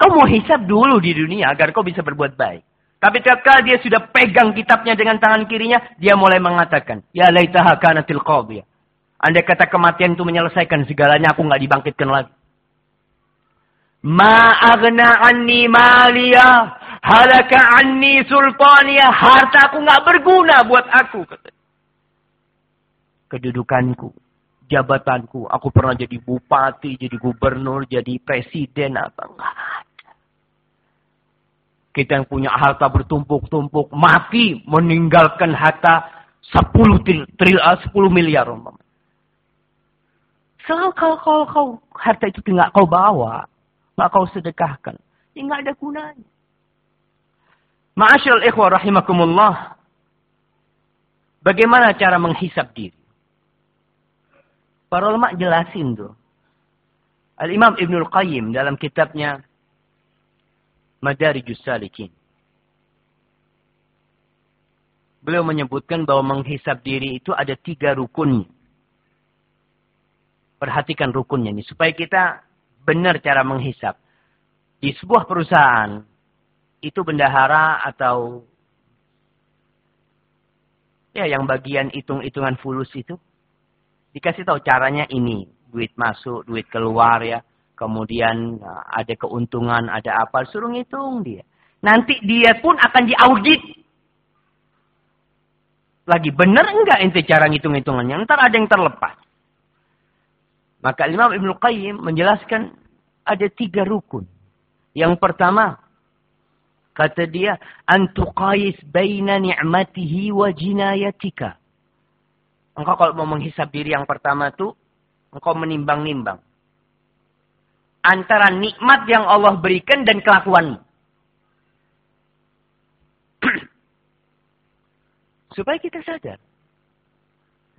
Kau mau hisap dulu di dunia agar kau bisa berbuat baik. Tapi ketika dia sudah pegang kitabnya dengan tangan kirinya, dia mulai mengatakan, Ya laitaha kanatil qadiyah. Andai kata kematian itu menyelesaikan segalanya, aku nggak dibangkitkan lagi. Ma agna anni maliyah. Halaka anni sultaniyah. Hartaku nggak berguna buat aku. Kedudukanku, jabatanku. Aku pernah jadi bupati, jadi gubernur, jadi presiden. Apa enggak kita yang punya harta bertumpuk-tumpuk mati meninggalkan harta 10 tril, 10 ah, miliar. Selalu kalau, kalau kau harta itu tidak kau bawa, nggak kau sedekahkan, ya nggak ada gunanya. Ma'asyil ikhwah rahimakumullah. Bagaimana cara menghisap diri? Para ulama jelasin tuh. Al-Imam Ibnul Qayyim dalam kitabnya Madarijus Salikin. Beliau menyebutkan bahwa menghisap diri itu ada tiga rukun. Perhatikan rukunnya ini. Supaya kita benar cara menghisap. Di sebuah perusahaan, itu bendahara atau ya yang bagian hitung-hitungan fulus itu dikasih tahu caranya ini duit masuk duit keluar ya kemudian uh, ada keuntungan, ada apa, suruh ngitung dia. Nanti dia pun akan diaudit. Lagi benar enggak ente cara ngitung-hitungannya? Ntar ada yang terlepas. Maka Imam Ibn Qayyim menjelaskan ada tiga rukun. Yang pertama, kata dia, antuqais baina ni'matihi wa jinayatika. Engkau kalau mau menghisap diri yang pertama tuh, engkau menimbang-nimbang antara nikmat yang Allah berikan dan kelakuanmu. Supaya kita sadar.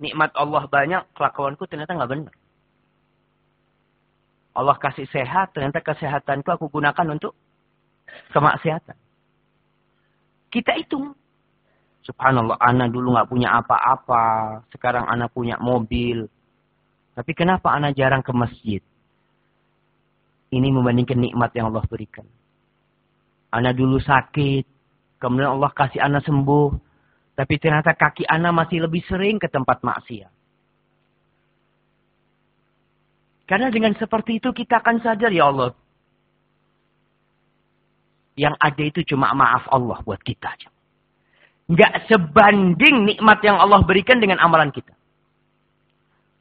Nikmat Allah banyak, kelakuanku ternyata nggak benar. Allah kasih sehat, ternyata kesehatanku aku gunakan untuk kemaksiatan. Kita hitung. Subhanallah, anak dulu nggak punya apa-apa. Sekarang anak punya mobil. Tapi kenapa anak jarang ke masjid? Ini membandingkan nikmat yang Allah berikan. Anak dulu sakit, kemudian Allah kasih anak sembuh. Tapi ternyata kaki anak masih lebih sering ke tempat maksiat. Karena dengan seperti itu kita akan sadar ya Allah. Yang ada itu cuma maaf Allah buat kita. Nggak sebanding nikmat yang Allah berikan dengan amalan kita.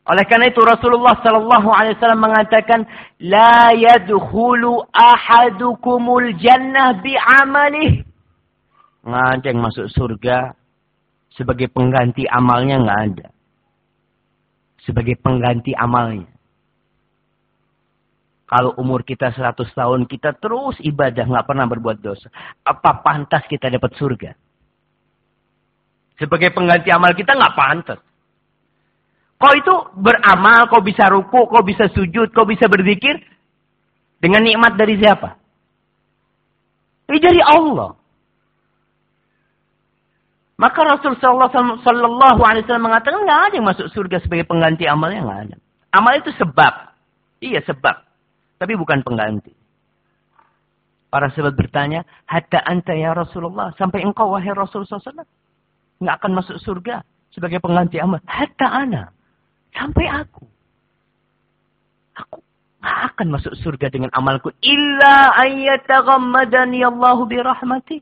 Oleh karena itu Rasulullah sallallahu alaihi wasallam mengatakan la yadkhulu ahadukumul jannah bi'amalih. Nggak ada yang masuk surga sebagai pengganti amalnya nggak ada. Sebagai pengganti amalnya. Kalau umur kita 100 tahun, kita terus ibadah, nggak pernah berbuat dosa. Apa pantas kita dapat surga? Sebagai pengganti amal kita nggak pantas. Kau itu beramal, kau bisa ruku, kau bisa sujud, kau bisa berzikir. Dengan nikmat dari siapa? Ini dari Allah. Maka Rasulullah Sallallahu Alaihi Wasallam mengatakan nggak ada yang masuk surga sebagai pengganti amalnya nggak ada. Amal itu sebab, iya sebab, tapi bukan pengganti. Para sahabat bertanya, hatta anta ya Rasulullah, sampai engkau wahai Rasulullah SAW, nggak akan masuk surga sebagai pengganti amal. Hatta ana. Sampai aku. Aku gak akan masuk surga dengan amalku. Illa ayyataghammadani Allahu birahmati.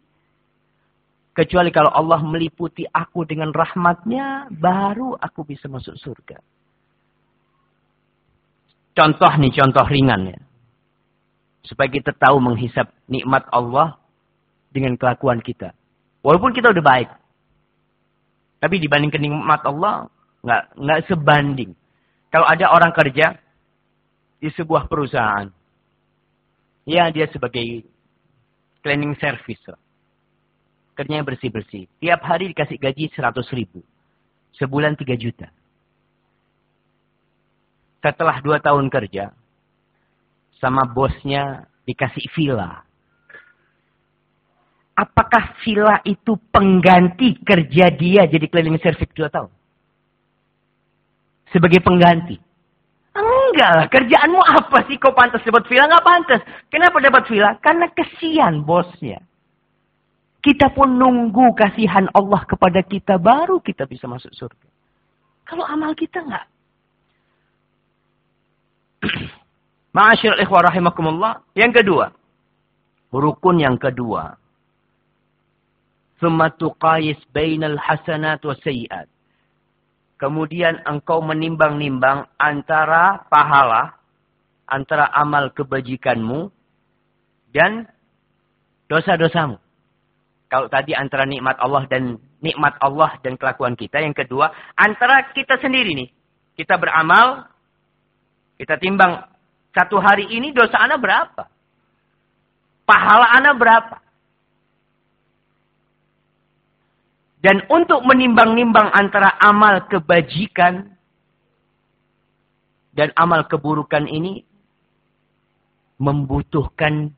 Kecuali kalau Allah meliputi aku dengan rahmatnya, baru aku bisa masuk surga. Contoh nih, contoh ringan ya. Supaya kita tahu menghisap nikmat Allah dengan kelakuan kita. Walaupun kita udah baik. Tapi dibandingkan nikmat Allah, nggak nggak sebanding. Kalau ada orang kerja di sebuah perusahaan, ya dia sebagai cleaning service, kerjanya bersih bersih. Tiap hari dikasih gaji 100 ribu, sebulan 3 juta. Setelah dua tahun kerja, sama bosnya dikasih villa. Apakah villa itu pengganti kerja dia jadi cleaning service dua tahun? sebagai pengganti. Enggak lah, kerjaanmu apa sih kau pantas dapat villa? Enggak pantas. Kenapa dapat villa? Karena kesian bosnya. Kita pun nunggu kasihan Allah kepada kita, baru kita bisa masuk surga. Kalau amal kita enggak. Ma'asyiral ikhwah rahimakumullah. Yang kedua. Rukun yang kedua. Thumma tuqayis bainal hasanat wa sayiat. Kemudian engkau menimbang-nimbang antara pahala, antara amal kebajikanmu, dan dosa-dosamu. Kalau tadi antara nikmat Allah dan nikmat Allah dan kelakuan kita. Yang kedua, antara kita sendiri nih. Kita beramal, kita timbang satu hari ini dosa anak berapa? Pahala anak berapa? Dan untuk menimbang-nimbang antara amal kebajikan dan amal keburukan ini membutuhkan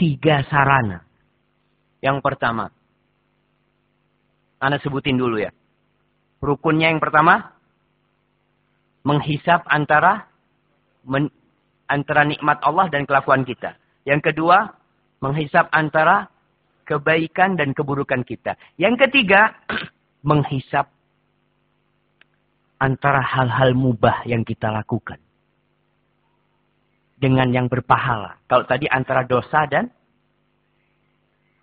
tiga sarana. Yang pertama, Anda sebutin dulu ya. Rukunnya yang pertama, menghisap antara men, antara nikmat Allah dan kelakuan kita. Yang kedua, menghisap antara kebaikan dan keburukan kita. Yang ketiga, menghisap antara hal-hal mubah yang kita lakukan. Dengan yang berpahala. Kalau tadi antara dosa dan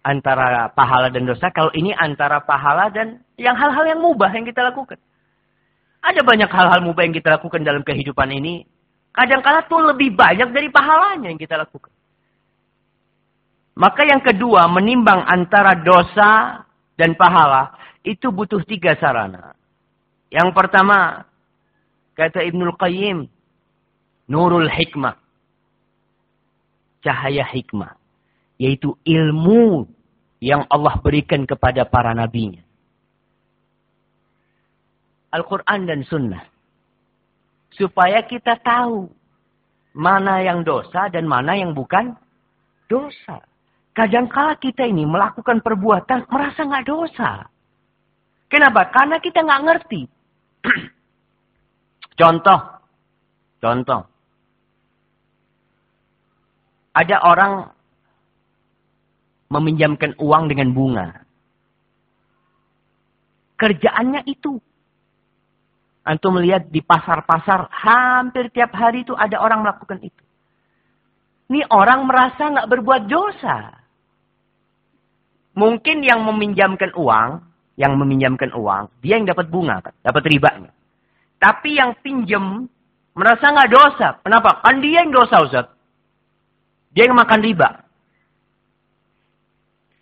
antara pahala dan dosa. Kalau ini antara pahala dan yang hal-hal yang mubah yang kita lakukan. Ada banyak hal-hal mubah yang kita lakukan dalam kehidupan ini. Kadang-kala tuh lebih banyak dari pahalanya yang kita lakukan. Maka yang kedua, menimbang antara dosa dan pahala, itu butuh tiga sarana. Yang pertama, kata Ibnul Qayyim, nurul hikmah. Cahaya hikmah. Yaitu ilmu yang Allah berikan kepada para nabinya. Al-Quran dan Sunnah. Supaya kita tahu mana yang dosa dan mana yang bukan dosa. Kadangkala kita ini melakukan perbuatan merasa nggak dosa. Kenapa? Karena kita nggak ngerti. contoh, contoh. Ada orang meminjamkan uang dengan bunga. Kerjaannya itu. Antum melihat di pasar-pasar hampir tiap hari itu ada orang melakukan itu. Ini orang merasa nggak berbuat dosa. Mungkin yang meminjamkan uang, yang meminjamkan uang, dia yang dapat bunga, kan? dapat ribanya. Tapi yang pinjem merasa nggak dosa. Kenapa? Kan dia yang dosa Ustaz. Dia yang makan riba.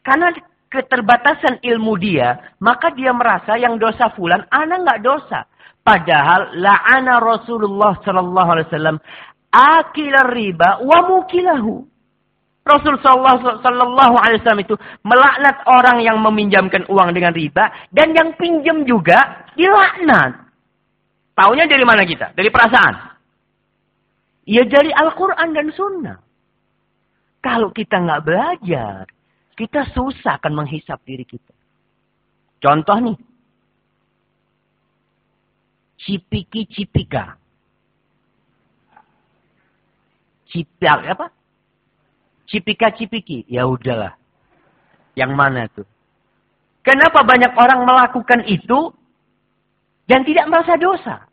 Karena keterbatasan ilmu dia, maka dia merasa yang dosa fulan, anak nggak dosa. Padahal la'ana Rasulullah sallallahu alaihi wasallam akil riba wa mukilahu. Rasul sallallahu alaihi wasallam itu melaknat orang yang meminjamkan uang dengan riba dan yang pinjam juga dilaknat. Taunya dari mana kita? Dari perasaan. Ya dari Al-Quran dan Sunnah. Kalau kita nggak belajar, kita susah akan menghisap diri kita. Contoh nih. Cipiki-cipika. Cipik apa? Cipika-cipiki. Ya udahlah. Yang mana tuh? Kenapa banyak orang melakukan itu dan tidak merasa dosa?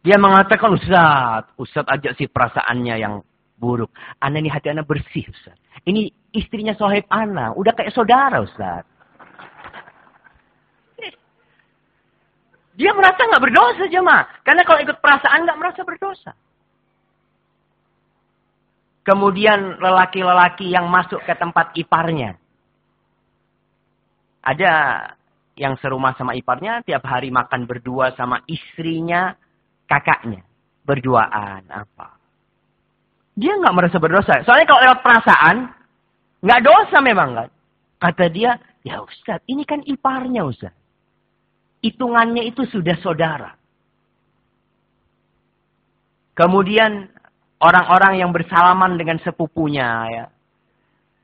Dia mengatakan, Ustaz, Ustaz aja sih perasaannya yang buruk. Anda ini hati Anda bersih, Ustaz. Ini istrinya sohib Ana, udah kayak saudara, Ustaz. Dia merasa nggak berdosa, jemaah. Karena kalau ikut perasaan nggak merasa berdosa. Kemudian lelaki-lelaki yang masuk ke tempat iparnya. Ada yang serumah sama iparnya, tiap hari makan berdua sama istrinya, kakaknya. Berduaan, apa. Dia nggak merasa berdosa. Soalnya kalau lewat perasaan, nggak dosa memang kan. Kata dia, ya Ustaz, ini kan iparnya Ustaz. Hitungannya itu sudah saudara. Kemudian orang-orang yang bersalaman dengan sepupunya ya.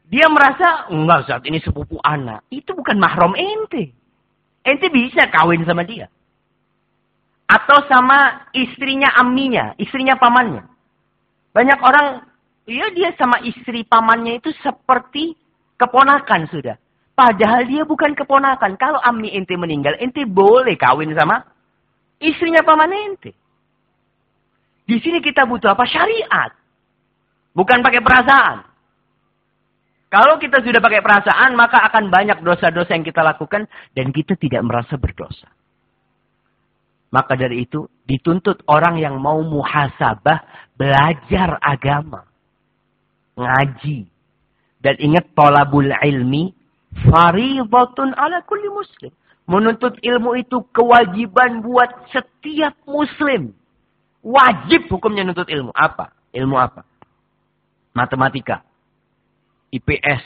Dia merasa, enggak saat ini sepupu anak. Itu bukan mahram ente. Ente bisa kawin sama dia. Atau sama istrinya amminya, istrinya pamannya. Banyak orang, ya dia sama istri pamannya itu seperti keponakan sudah. Padahal dia bukan keponakan. Kalau ammi ente meninggal, ente boleh kawin sama istrinya paman ente. Di sini kita butuh apa? Syariat. Bukan pakai perasaan. Kalau kita sudah pakai perasaan, maka akan banyak dosa-dosa yang kita lakukan dan kita tidak merasa berdosa. Maka dari itu dituntut orang yang mau muhasabah belajar agama. Ngaji. Dan ingat tolabul ilmi faridatun ala kulli muslim. Menuntut ilmu itu kewajiban buat setiap muslim. Wajib hukumnya nuntut ilmu. Apa? Ilmu apa? Matematika. IPS.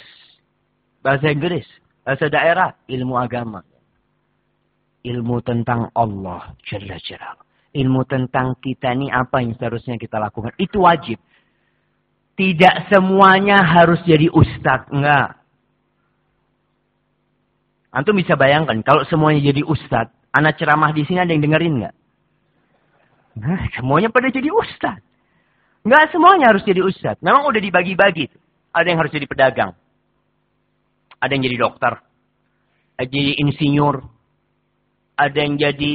Bahasa Inggris. Bahasa daerah. Ilmu agama. Ilmu tentang Allah. Jalla Jalla. Ilmu tentang kita ini apa yang seharusnya kita lakukan. Itu wajib. Tidak semuanya harus jadi ustadz. Enggak. Antum bisa bayangkan. Kalau semuanya jadi ustadz. Anak ceramah di sini ada yang dengerin enggak? Nah, semuanya pada jadi ustaz. Nggak semuanya harus jadi ustaz. Memang udah dibagi-bagi. Ada yang harus jadi pedagang. Ada yang jadi dokter. Ada yang jadi insinyur. Ada yang jadi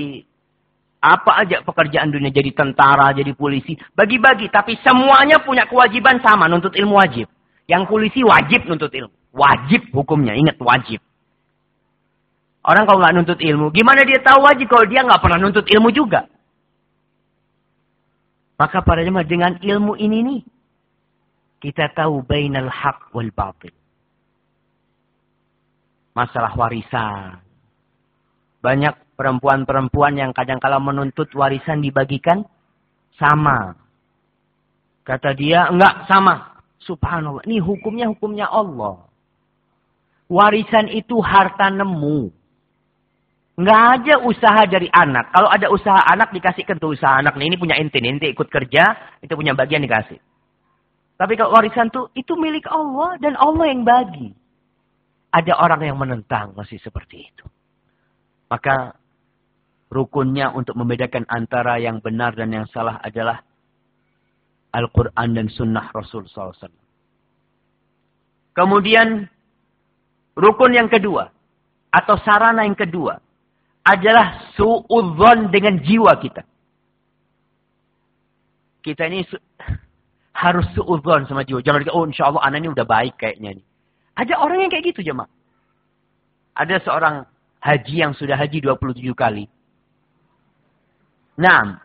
apa aja pekerjaan dunia. Jadi tentara, jadi polisi. Bagi-bagi. Tapi semuanya punya kewajiban sama. Nuntut ilmu wajib. Yang polisi wajib nuntut ilmu. Wajib hukumnya. Ingat wajib. Orang kalau nggak nuntut ilmu, gimana dia tahu wajib kalau dia nggak pernah nuntut ilmu juga? Maka para jemaah dengan ilmu ini nih, kita tahu bainal haq wal batil. Masalah warisan. Banyak perempuan-perempuan yang kadang-kala menuntut warisan dibagikan sama. Kata dia, enggak sama. Subhanallah, ini hukumnya hukumnya Allah. Warisan itu harta nemu. Nggak aja usaha dari anak. Kalau ada usaha anak, dikasihkan tuh usaha anak. Nih, ini punya inti. Inti ikut kerja, itu punya bagian dikasih. Tapi kalau warisan tuh, itu milik Allah dan Allah yang bagi. Ada orang yang menentang masih seperti itu. Maka rukunnya untuk membedakan antara yang benar dan yang salah adalah Al-Quran dan Sunnah Rasul SAW. Kemudian rukun yang kedua atau sarana yang kedua adalah suudzon dengan jiwa kita. Kita ini su harus suudzon sama jiwa. Jangan dikata, oh insya Allah anak ini udah baik kayaknya. Nih. Ada orang yang kayak gitu jemaah. Ada seorang haji yang sudah haji 27 kali. Nah,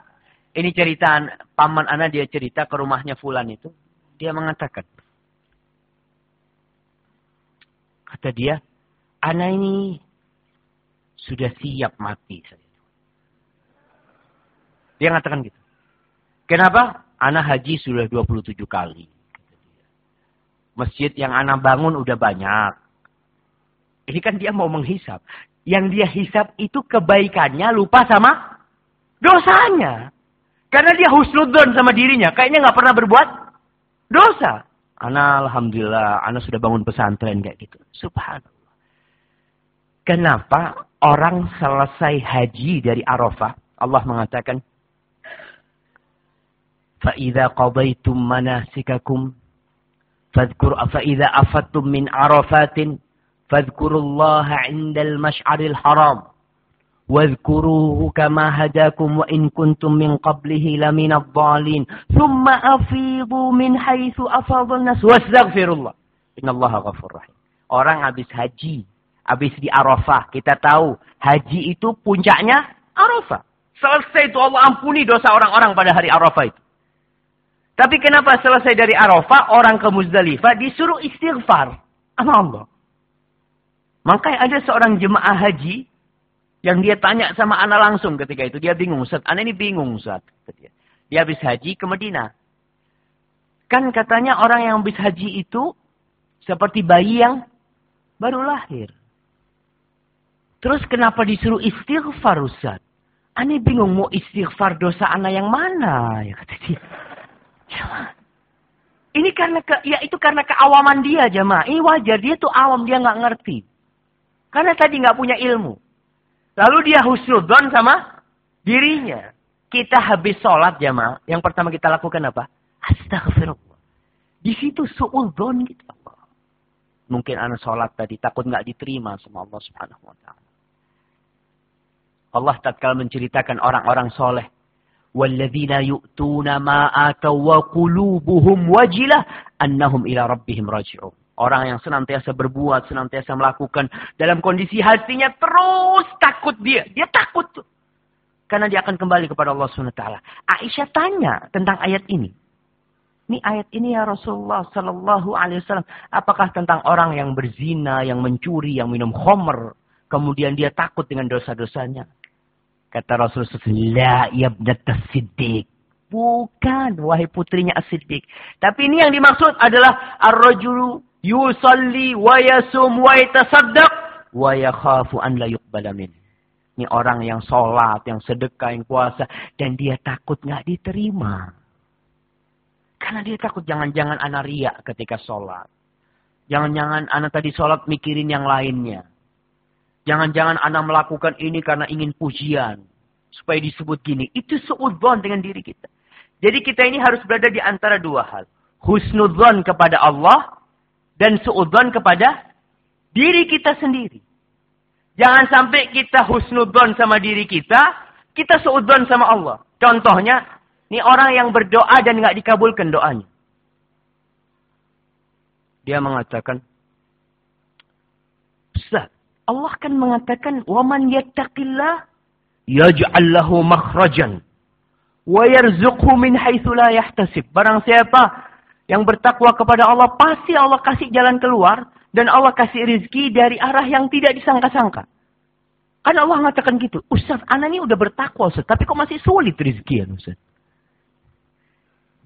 ini cerita paman anak dia cerita ke rumahnya Fulan itu. Dia mengatakan. Kata dia, anak ini sudah siap mati. Dia mengatakan gitu. Kenapa? Anak haji sudah 27 kali. Masjid yang anak bangun udah banyak. Ini kan dia mau menghisap. Yang dia hisap itu kebaikannya lupa sama dosanya. Karena dia husnudon sama dirinya. Kayaknya nggak pernah berbuat dosa. Ana alhamdulillah, ana sudah bangun pesantren kayak gitu. Subhanallah. Kenapa orang selesai haji dari Arafah, Allah mengatakan, فَإِذَا قَضَيْتُمْ مَنَاسِكَكُمْ فَاذْكُرْ فَإِذَا أَفَدْتُمْ مِنْ عَرَفَاتٍ فَاذْكُرُوا اللَّهَ عِنْدَ الْمَشْعَرِ الْحَرَامِ واذكروه كما هداكم وإن كنتم من قبله لمن الضالين ثم أفيضوا من حيث أفاض الناس واستغفر الله إن الله غفور رحيم orang habis haji habis di Arafah kita tahu haji itu puncaknya Arafah selesai itu Allah ampuni dosa orang-orang pada hari Arafah itu tapi kenapa selesai dari Arafah orang ke Muzdalifah disuruh istighfar sama Allah makanya ada seorang jemaah haji yang dia tanya sama anak langsung ketika itu. Dia bingung, Ustaz. Anak ini bingung, Ustaz. Dia. dia habis haji ke Medina. Kan katanya orang yang habis haji itu seperti bayi yang baru lahir. Terus kenapa disuruh istighfar, Ustaz? Ani bingung mau istighfar dosa anak yang mana, ya kata dia. Jemaah. Ini karena ke, ya itu karena keawaman dia, jemaah. Ini wajar dia tuh awam, dia nggak ngerti. Karena tadi nggak punya ilmu. Lalu dia husnudon sama dirinya. Kita habis sholat jamaah. Yang pertama kita lakukan apa? Astagfirullah. Di situ su'udon gitu. Mungkin anak sholat tadi takut nggak diterima sama Allah subhanahu wa ta'ala. Allah tatkala menceritakan orang-orang soleh. Walladzina yu'tuna ma'atau wa qulubuhum wajilah annahum ila rabbihim raji'un. Orang yang senantiasa berbuat, senantiasa melakukan. Dalam kondisi hatinya terus takut dia. Dia takut. Karena dia akan kembali kepada Allah SWT. Aisyah tanya tentang ayat ini. Ini ayat ini ya Rasulullah Sallallahu Alaihi Wasallam. Apakah tentang orang yang berzina, yang mencuri, yang minum homer. Kemudian dia takut dengan dosa-dosanya. Kata Rasulullah La yabnata siddiq. Bukan, wahai putrinya as-siddiq. Tapi ini yang dimaksud adalah ar-rajulu yusalli wa yasum wa yatasaddaq wa yakhafu an la yuqbala min. Ini orang yang sholat, yang sedekah, yang puasa. Dan dia takut nggak diterima. Karena dia takut jangan-jangan anak riak ketika sholat. Jangan-jangan anak tadi sholat mikirin yang lainnya. Jangan-jangan anak melakukan ini karena ingin pujian. Supaya disebut gini. Itu seudon dengan diri kita. Jadi kita ini harus berada di antara dua hal. Husnudzon kepada Allah dan suudon kepada diri kita sendiri. Jangan sampai kita husnudon sama diri kita, kita suudon sama Allah. Contohnya, ini orang yang berdoa dan nggak dikabulkan doanya. Dia mengatakan, Ustaz, Allah kan mengatakan waman yattaqillah yaj'al lahu makhrajan wa yarzuqhu min haitsu la yahtasib. Barang siapa yang bertakwa kepada Allah pasti Allah kasih jalan keluar dan Allah kasih rizki dari arah yang tidak disangka-sangka. Kan Allah mengatakan gitu. Ustaz, Ana ini udah bertakwa Ustaz, tapi kok masih sulit rizki ya Ustaz?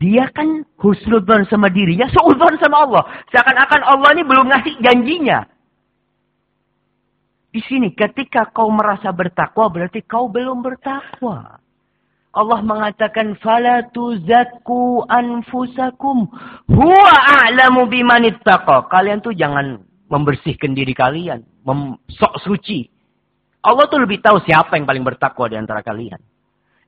Dia kan husnudzon sama dirinya, seuzon sama Allah. Seakan-akan Allah ini belum ngasih janjinya. Di sini ketika kau merasa bertakwa berarti kau belum bertakwa. Allah mengatakan fala tuzakku anfusakum huwa a'lamu biman ittaqa. Kalian tuh jangan membersihkan diri kalian, sok suci. Allah tuh lebih tahu siapa yang paling bertakwa di antara kalian.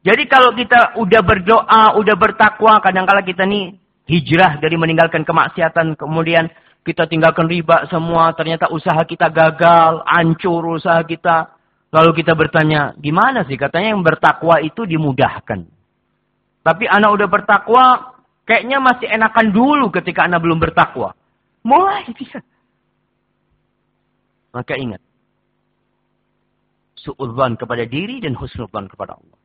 Jadi kalau kita udah berdoa, udah bertakwa, kadang-kala kita nih hijrah dari meninggalkan kemaksiatan, kemudian kita tinggalkan riba semua, ternyata usaha kita gagal, hancur usaha kita, Lalu kita bertanya, gimana sih? Katanya yang bertakwa itu dimudahkan. Tapi anak udah bertakwa, kayaknya masih enakan dulu ketika anak belum bertakwa. Mulai bisa. Maka ingat. Su'udhan kepada diri dan husnudzan kepada Allah.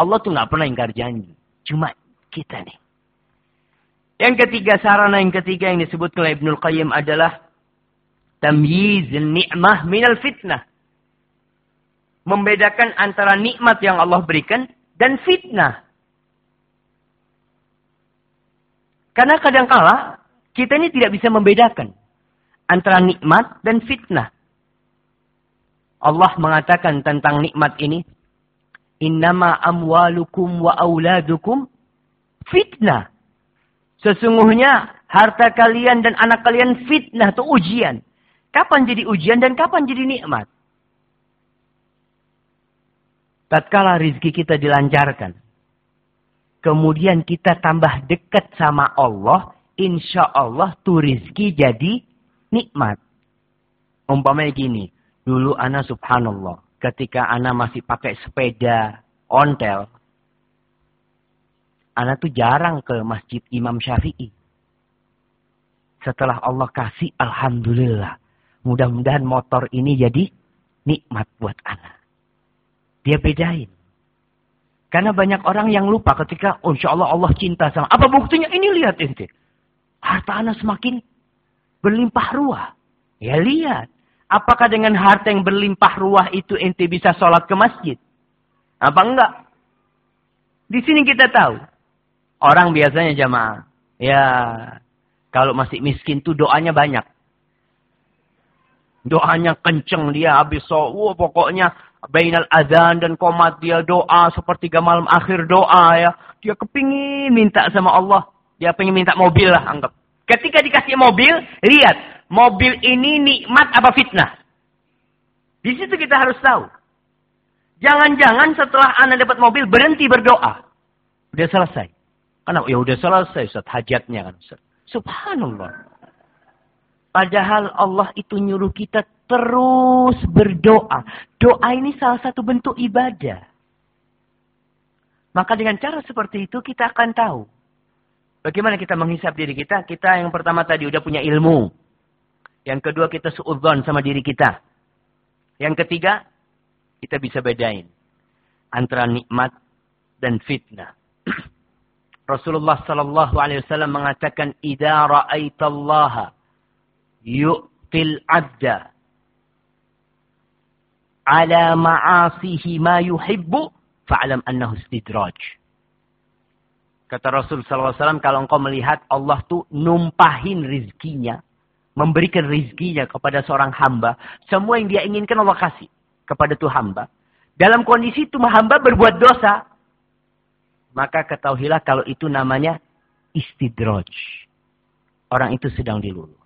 Allah tuh nggak pernah ingkar janji. Cuma kita nih. Yang ketiga, sarana yang ketiga yang disebut oleh Ibnul Qayyim adalah tamyiz ni'mah minal fitnah. Membedakan antara nikmat yang Allah berikan dan fitnah. Karena kadangkala kita ini tidak bisa membedakan antara nikmat dan fitnah. Allah mengatakan tentang nikmat ini, Innama amwalukum wa auladukum fitnah. Sesungguhnya harta kalian dan anak kalian fitnah itu ujian. Kapan jadi ujian dan kapan jadi nikmat? Tatkala rizki kita dilancarkan. Kemudian kita tambah dekat sama Allah. Insya Allah tuh rizki jadi nikmat. Umpamanya gini. Dulu ana subhanallah. Ketika ana masih pakai sepeda ontel. Ana tuh jarang ke masjid Imam Syafi'i. Setelah Allah kasih, Alhamdulillah. Mudah-mudahan motor ini jadi nikmat buat ana. Dia bedain. Karena banyak orang yang lupa ketika, oh insya Allah Allah cinta sama. Apa buktinya? Ini lihat ente. Harta ana semakin berlimpah ruah. Ya lihat. Apakah dengan harta yang berlimpah ruah itu ente bisa sholat ke masjid? Apa enggak? Di sini kita tahu. Orang biasanya jamaah. Ya, kalau masih miskin tuh doanya banyak. Doanya kenceng dia habis so, pokoknya bainal adzan dan komat dia doa seperti malam akhir doa ya. Dia kepingin minta sama Allah. Dia pengen minta mobil lah anggap. Ketika dikasih mobil, lihat mobil ini nikmat apa fitnah. Di situ kita harus tahu. Jangan-jangan setelah anda dapat mobil berhenti berdoa. Udah selesai. Karena ya udah selesai Ustaz hajatnya kan Ustaz. Subhanallah. Padahal Allah itu nyuruh kita terus berdoa. Doa ini salah satu bentuk ibadah. Maka dengan cara seperti itu kita akan tahu. Bagaimana kita menghisap diri kita? Kita yang pertama tadi udah punya ilmu. Yang kedua kita suudzon sama diri kita. Yang ketiga, kita bisa bedain. Antara nikmat dan fitnah. Rasulullah sallallahu alaihi wasallam mengatakan idza ra'aitallaha yu'til 'abda ala ma'asihi ma yuhibbu fa'lam annahu istidraj. Kata Rasul sallallahu alaihi wasallam kalau engkau melihat Allah tuh numpahin rizkinya, memberikan rizkinya kepada seorang hamba, semua yang dia inginkan Allah kasih kepada tuh hamba. Dalam kondisi itu hamba berbuat dosa, maka ketahuilah kalau itu namanya istidraj. Orang itu sedang diluluh.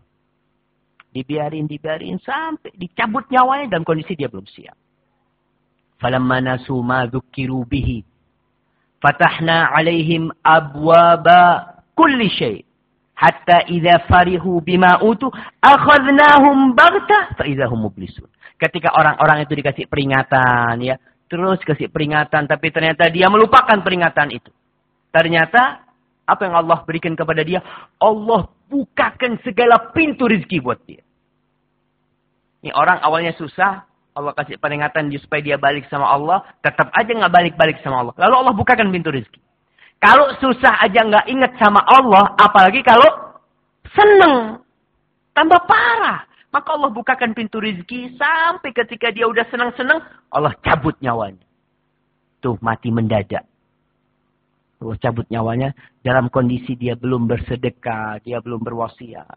Dibiarin, dibiarin sampai dicabut nyawanya dalam kondisi dia belum siap. Falamma nasu ma dhukiru bihi. Fatahna alaihim abwaba kulli syai. Hatta idza farihu bima utu akhadnahum baghtah fa idza mublisun. Ketika orang-orang itu dikasih peringatan ya, Terus kasih peringatan, tapi ternyata dia melupakan peringatan itu. Ternyata, apa yang Allah berikan kepada dia? Allah bukakan segala pintu rezeki buat dia. Ini orang awalnya susah, Allah kasih peringatan supaya dia balik sama Allah, tetap aja nggak balik-balik sama Allah. Lalu Allah bukakan pintu rezeki. Kalau susah aja nggak ingat sama Allah, apalagi kalau seneng, tambah parah. Maka Allah bukakan pintu rizki sampai ketika dia udah senang-senang, Allah cabut nyawanya. Tuh mati mendadak. Allah cabut nyawanya dalam kondisi dia belum bersedekah, dia belum berwasiat.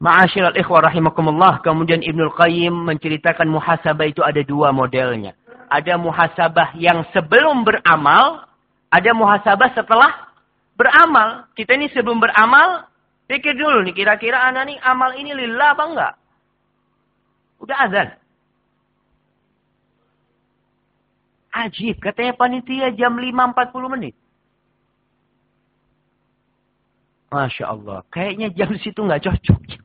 Ma'asyiral ikhwah rahimakumullah. Kemudian Ibnul Qayyim menceritakan muhasabah itu ada dua modelnya. Ada muhasabah yang sebelum beramal, ada muhasabah setelah beramal. Kita ini sebelum beramal, Pikir dulu nih, kira-kira anak nih amal ini lillah apa enggak? Udah azan. Ajib, katanya panitia jam 5.40 menit. Masya Allah, kayaknya jam situ nggak cocok.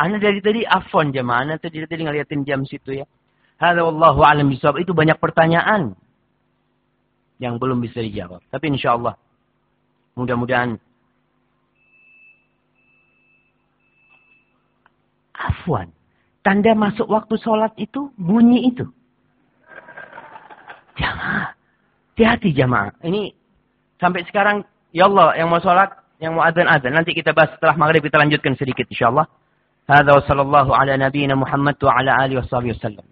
Anda dari tadi afon jemaah, Anda tadi tadi ngeliatin jam situ ya. Hada wallahu alam bisawab. Itu banyak pertanyaan yang belum bisa dijawab. Tapi insya Allah, mudah-mudahan Afwan. Tanda masuk waktu sholat itu bunyi itu. Hati-hati jamaah. Ini sampai sekarang, ya Allah, yang mau sholat, yang mau adzan. Nanti kita bahas setelah maghrib kita lanjutkan sedikit insyaallah. Hadza wa sallallahu ala nabiyyina Muhammad wa ala alihi wasallam.